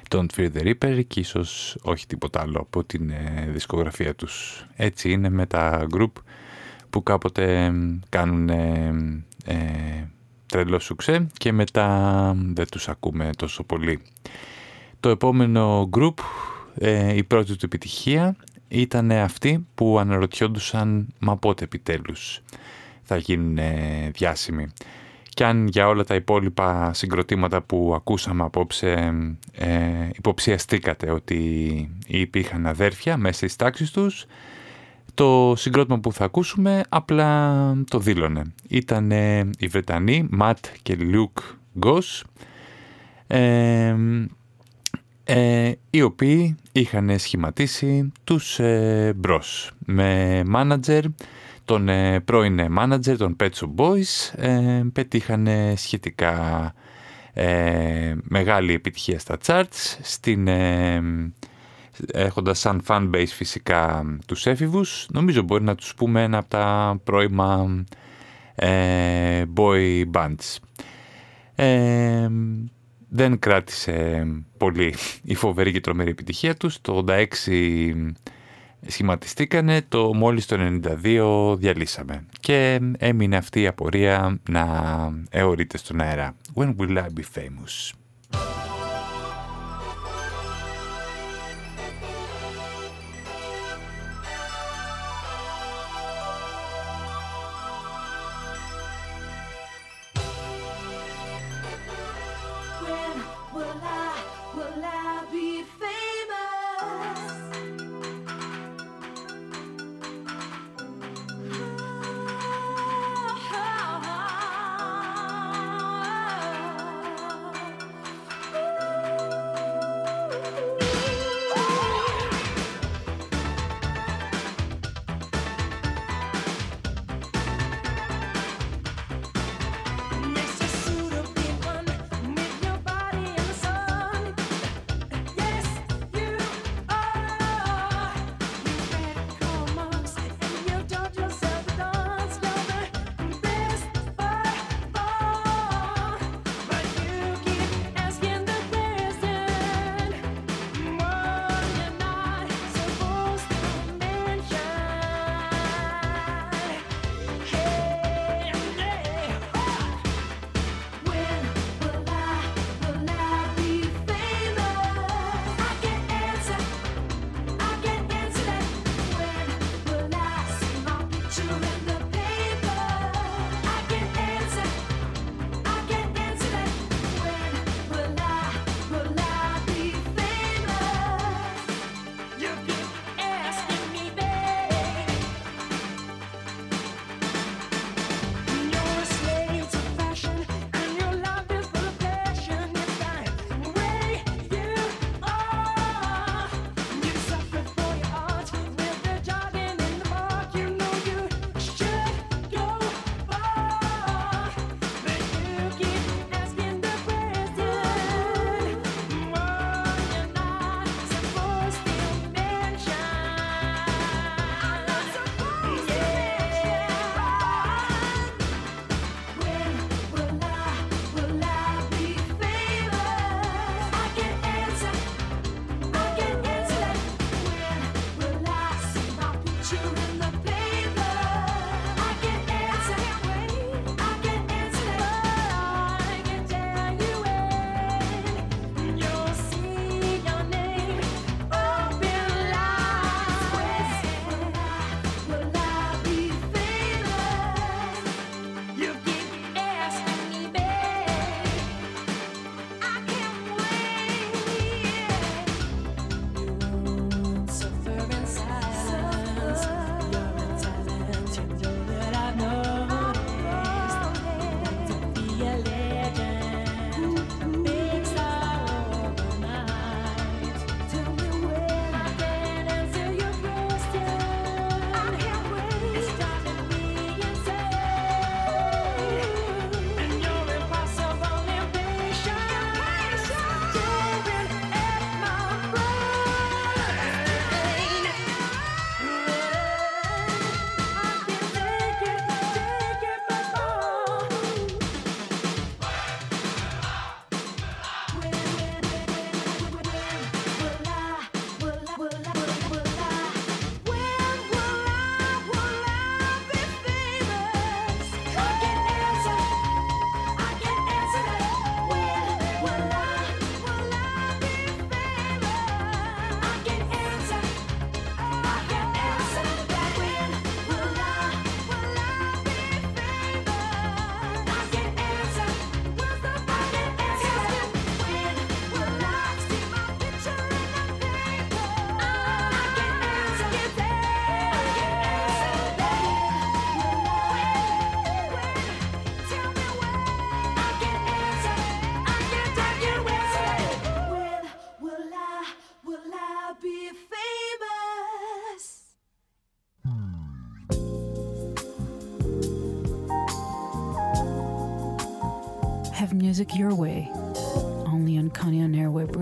Don't Fear the Reaper και ίσως όχι τίποτα άλλο από την ε, δισκογραφία τους. Έτσι είναι με τα group που κάποτε κάνουν ε, ε, τρελό σουξέ και μετά δεν τους ακούμε τόσο πολύ. Το επόμενο group, ε, η πρώτη του επιτυχία ήταν αυτοί που αναρωτιόντουσαν «Μα πότε επιτέλους θα γίνουν διάσημοι». Και αν για όλα τα υπόλοιπα συγκροτήματα που ακούσαμε απόψε ε, υποψιαστήκατε ότι υπήρχαν αδέρφια μέσα στις τάξεις τους, το συγκρότημα που θα ακούσουμε απλά το δήλωνε. Ήταν οι Βρετανοί, Ματ και Λιούκ Γκος, ε, ε, οι οποίοι είχαν σχηματίσει τους ε, Bros με μάνατζερ τον ε, πρώην μάνατζερ των Pet Shop Boys ε, πετύχαν σχετικά ε, μεγάλη επιτυχία στα charts στην, ε, έχοντας σαν fan base φυσικά τους έφηβους. Νομίζω μπορεί να τους πούμε ένα από τα πρώιμα ε, boy bands. Ε, δεν κράτησε πολύ η φοβερή και τρομερή επιτυχία τους. Το 86 σχηματιστήκανε, το μόλις το 92 διαλύσαμε. Και έμεινε αυτή η απορία να αιωρείται στον αέρα. When will I be famous? Music your way, only on Connie on Airweb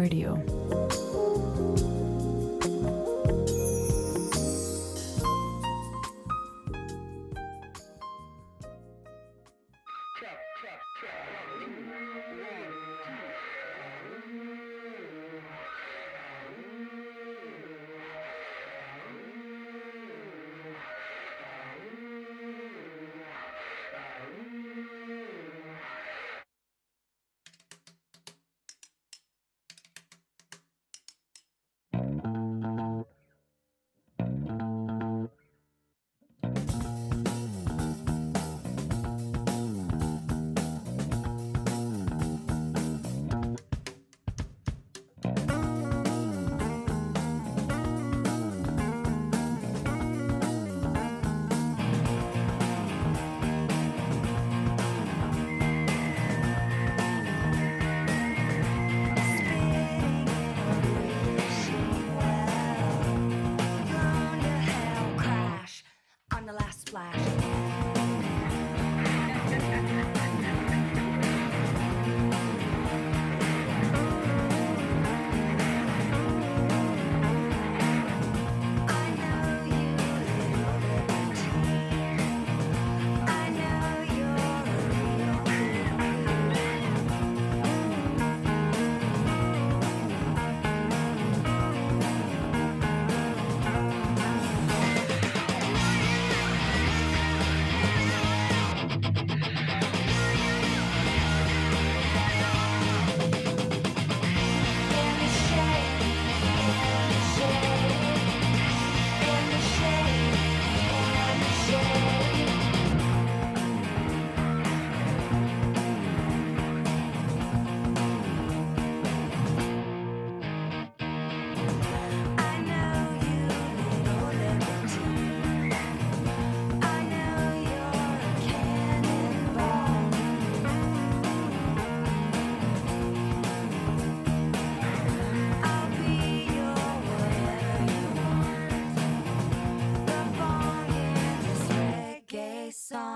saw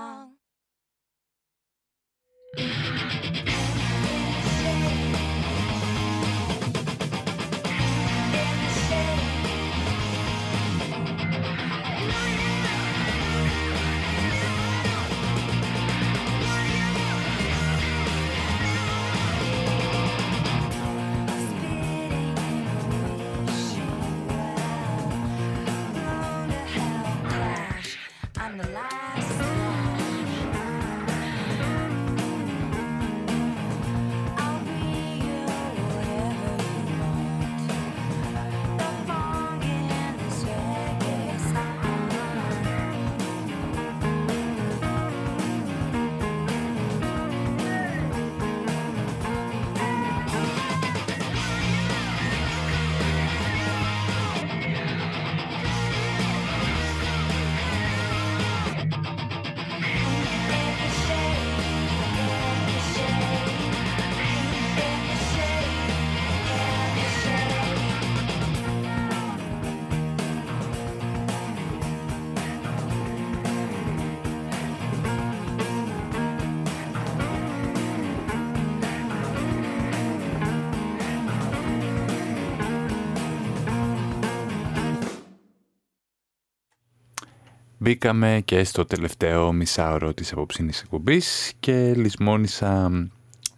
Μπήκαμε και στο τελευταίο μισάωρο της απόψινής εκπομπής και λησμόνησα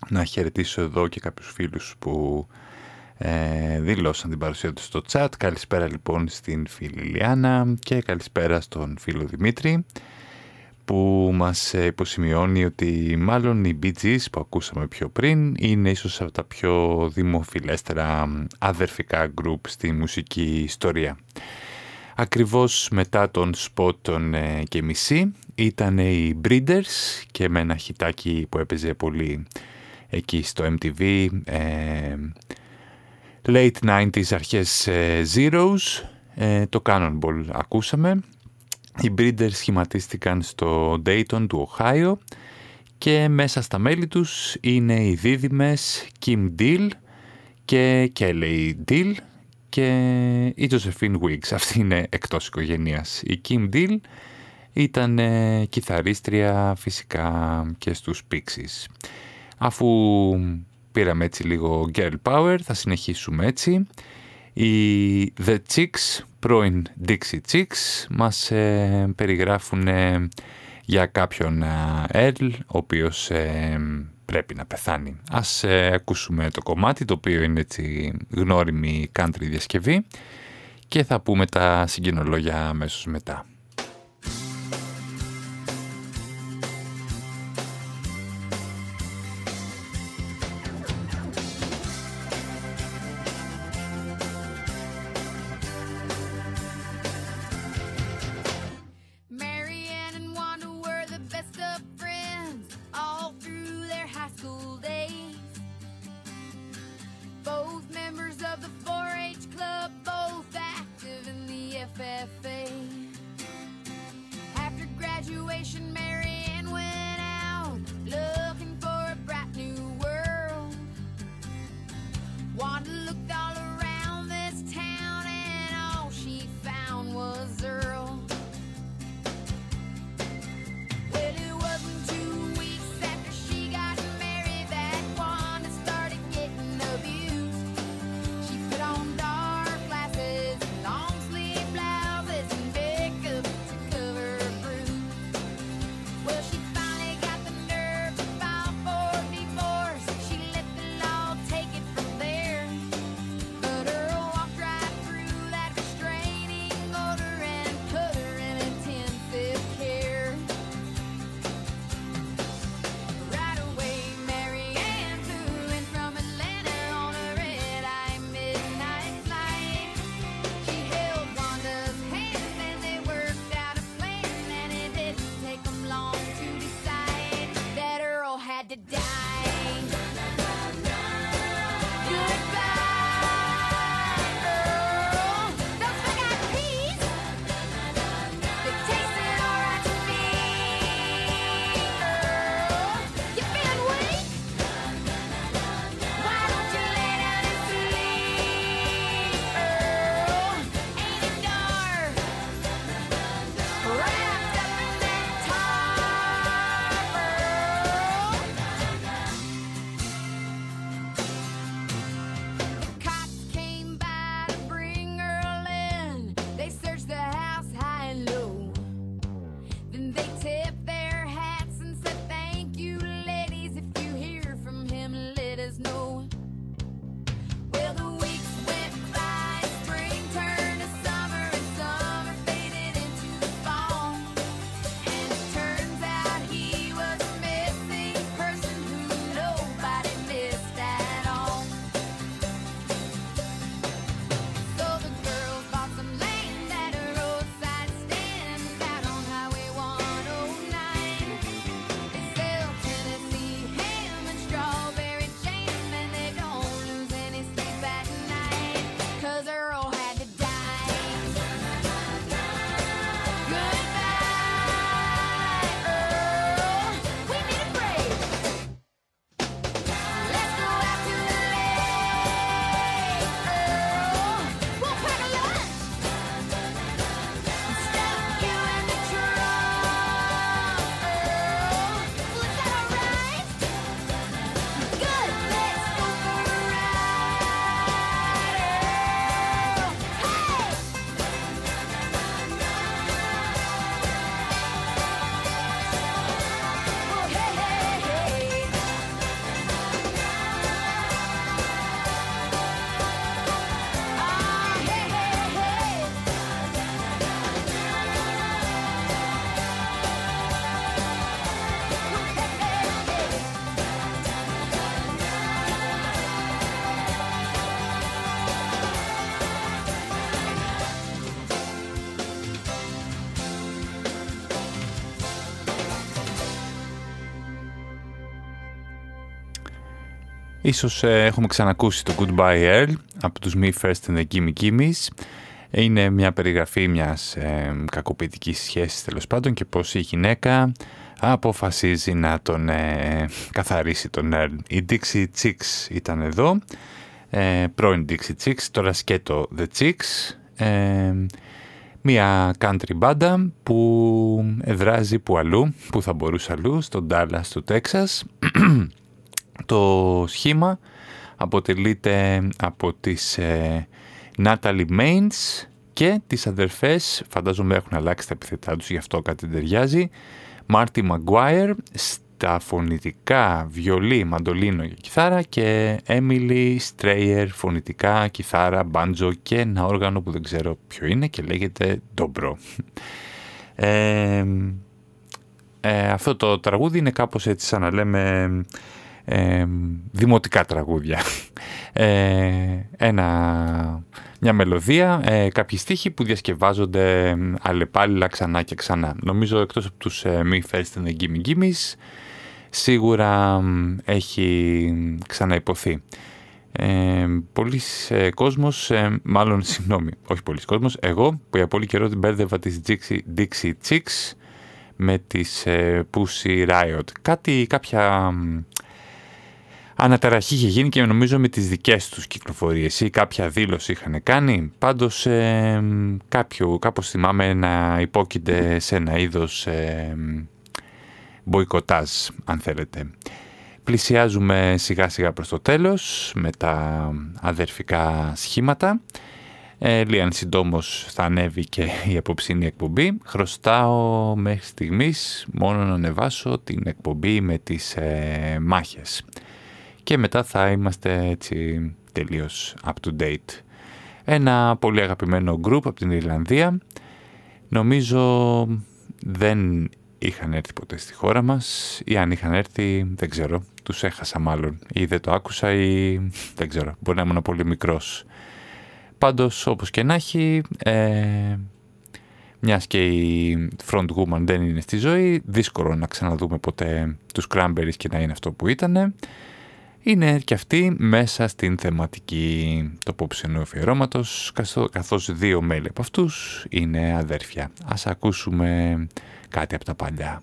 να χαιρετήσω εδώ και κάποιους φίλους που ε, δήλωσαν την παρουσία τους στο chat. Καλησπέρα λοιπόν στην φίλη Λιάννα και καλησπέρα στον φίλο Δημήτρη που μας ε, υποσημειώνει ότι μάλλον οι Bee Gees που ακούσαμε πιο πριν είναι ίσως από τα πιο δημοφιλέστερα αδερφικά γκρουπ στη μουσική ιστορία. Ακριβώς μετά τον σποτ των ε, και μισή ήταν οι Breeders και με ένα χιτάκι που έπαιζε πολύ εκεί στο MTV ε, late 90s αρχές ε, zeros. Ε, το Cannonball ακούσαμε. Οι Breeders σχηματίστηκαν στο Dayton του Ohio και μέσα στα μέλη τους είναι οι δίδυμες Kim Deal και Kelly Deal και η Josephine Wiggs. Αυτή είναι εκτός οικογένειας. Η Kim Deal ήταν κιθαρίστρια φυσικά και στους Pixies. Αφού πήραμε έτσι λίγο girl power, θα συνεχίσουμε έτσι. Οι The Chicks, πρώην Dixie Chicks, μας ε, περιγράφουν για κάποιον Ελ, ο οποίος ε, πρέπει να πεθάνει. Ας ε, ακούσουμε το κομμάτι το οποίο είναι έτσι γνώριμη country διασκευή και θα πούμε τα συγκοινωνία αμέσως μετά. Ίσως ε, έχουμε ξανακούσει το Goodbye Earl από τους Me First and the Gimme Gimme's. Ε, είναι μια περιγραφή μιας ε, κακοποιητικής σχέσης τέλος πάντων και πως η γυναίκα αποφασίζει να τον ε, καθαρίσει τον Earl. Η Dixie Chicks ήταν εδώ, ε, πρώην Dixie Chicks, τώρα σκέτο The Chicks. Μια country μπάντα που εδράζει που αλλού, που θα μπορούσε αλλού, στον Dallas του Texas Το σχήμα αποτελείται από τις ε, Natalie Maines και τις αδερφές, φαντάζομαι έχουν αλλάξει τα επιθετά τους, γι' αυτό κάτι ταιριάζει, Marty Maguire στα φωνητικά βιολί, μαντολίνο και κιθάρα και Emily Strayer φωνητικά, κιθάρα, μπάντζο και ένα όργανο που δεν ξέρω ποιο είναι και λέγεται Dobro. Ε, ε, αυτό το τραγούδι είναι κάπως έτσι σαν να λέμε ε, δημοτικά τραγούδια. Ε, ένα, μια μελωδία, ε, κάποιοι στίχοι που διασκευάζονται αλλεπάλληλα ξανά και ξανά. Νομίζω εκτός από τους ε, μη First and Gimme Gimmes, σίγουρα μ, έχει ξαναϋποθεί. Ε, πολλοί ε, κόσμος, ε, μάλλον συγγνώμη, όχι πολλοί κόσμος, εγώ που για πολύ καιρό την μπέρδευα τις Dixie, Dixie Chicks με τις ε, Pussy Riot. Κάτι, κάποια μ, αναταραχή είχε γίνει και νομίζω με τις δικές τους κυκλοφορίες ή κάποια δήλωση είχαν κάνει. Πάντως ε, κάποιο, κάπως θυμάμαι να υπόκειται σε ένα είδος ε, μποϊκοτάζ αν θέλετε. Πλησιάζουμε σιγά σιγά προς το τέλος με τα αδερφικά σχήματα. Ε, Λίγαν συντόμως θα ανέβει και η απόψινή εκπομπή. Χρωστάω μέχρι στιγμής μόνο να ανεβάσω την εκπομπή με τις ε, μάχες. Και μετά θα είμαστε έτσι τελείως up to date. Ένα πολύ αγαπημένο group από την Ιρλανδία. Νομίζω δεν είχαν έρθει ποτέ στη χώρα μας ή αν είχαν έρθει δεν ξέρω, τους έχασα μάλλον ή δεν το άκουσα ή δεν ξέρω, μπορεί να ήμουν πολύ μικρός. Πάντως όπως και να έχει, ε, μιας και η front woman δεν είναι στη ζωή, δύσκολο να ξαναδούμε ποτέ τους Cranberries και να είναι αυτό που ήτανε. Είναι και αυτή μέσα στην θεματική του απόψενου αφιερώματος, καθώ- καθώς δύο μέλη από αυτούς είναι αδέρφια. Ας ακούσουμε κάτι από τα παλιά.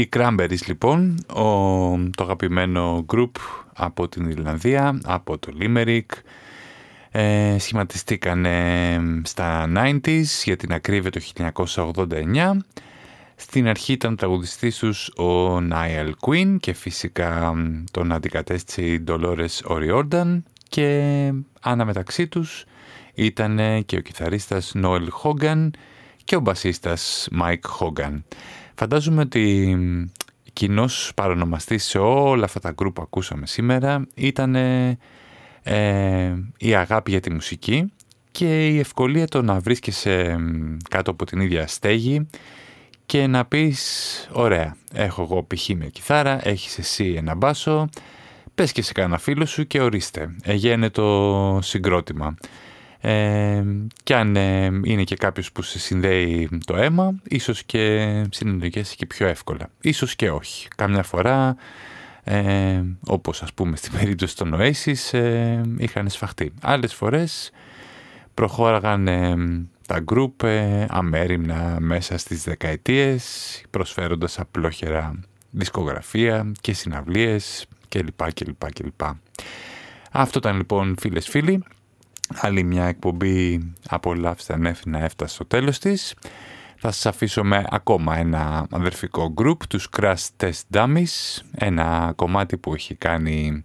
Οι Cranberries λοιπόν, ο, το αγαπημένο group από την Ιρλανδία, από το Limerick, Ε, σχηματιστήκανε στα 90s, για την ακρίβεια το 1989. Στην αρχή ήταν τραγουδιστής τους ο Niall Quinn και φυσικά μ, τον αντικατέστησε η Dolores O'Riordan και αναμεταξύ τους ήταν και ο κιθαρίστας Noel Hogan και ο μπασίστας Mike Hogan. Φαντάζομαι ότι κοινός παρονομαστής σε όλα αυτά τα γκρουπ που ακούσαμε σήμερα ήταν ε, η αγάπη για τη μουσική και η ευκολία το να βρίσκεσαι μ, κάτω από την ίδια στέγη και να πεις ωραία, έχω εγώ π.χ. μια κιθάρα, έχεις εσύ ένα μπάσο, πες και σε κανένα φίλο σου και ορίστε, εγένε το συγκρότημα. Ε, και αν ε, είναι και κάποιος που σε συνδέει το αίμα, ίσως και συνεννοικέσαι και πιο εύκολα. Ίσως και όχι. Κάμια φορά, ε, όπως ας πούμε στην περίπτωση των Oasis, ε, είχαν σφαχτεί. Άλλες φορές προχώραγαν ε, τα γκρουπ ε, αμέριμνα μέσα στις δεκαετίες, προσφέροντας απλόχερα δισκογραφία και συναυλίες κλπ. κλπ, κλπ. Αυτό ήταν λοιπόν φίλες φίλοι. Άλλη μια εκπομπή απολαύστε ανέφηνα έφτασε στο τέλος της. Θα σας αφήσω με ακόμα ένα αδερφικό group, τους Crash Test Dummies, ένα κομμάτι που έχει κάνει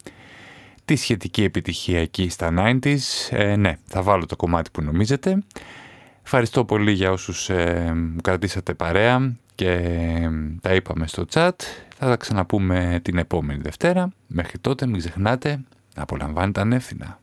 τη σχετική επιτυχία εκεί στα 90s. Ε, ναι, θα βάλω το κομμάτι που νομίζετε. Ευχαριστώ πολύ για όσους ε, μου κρατήσατε παρέα και ε, τα είπαμε στο chat. Θα τα ξαναπούμε την επόμενη Δευτέρα. Μέχρι τότε μην ξεχνάτε να απολαμβάνετε ανεύθυνα.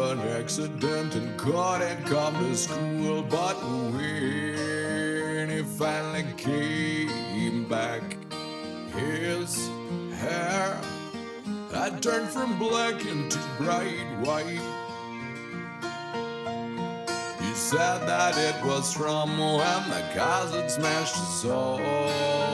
An accident and couldn't come to school. But when he finally came back, his hair had turned from black into bright white. He said that it was from when the cars had smashed his soul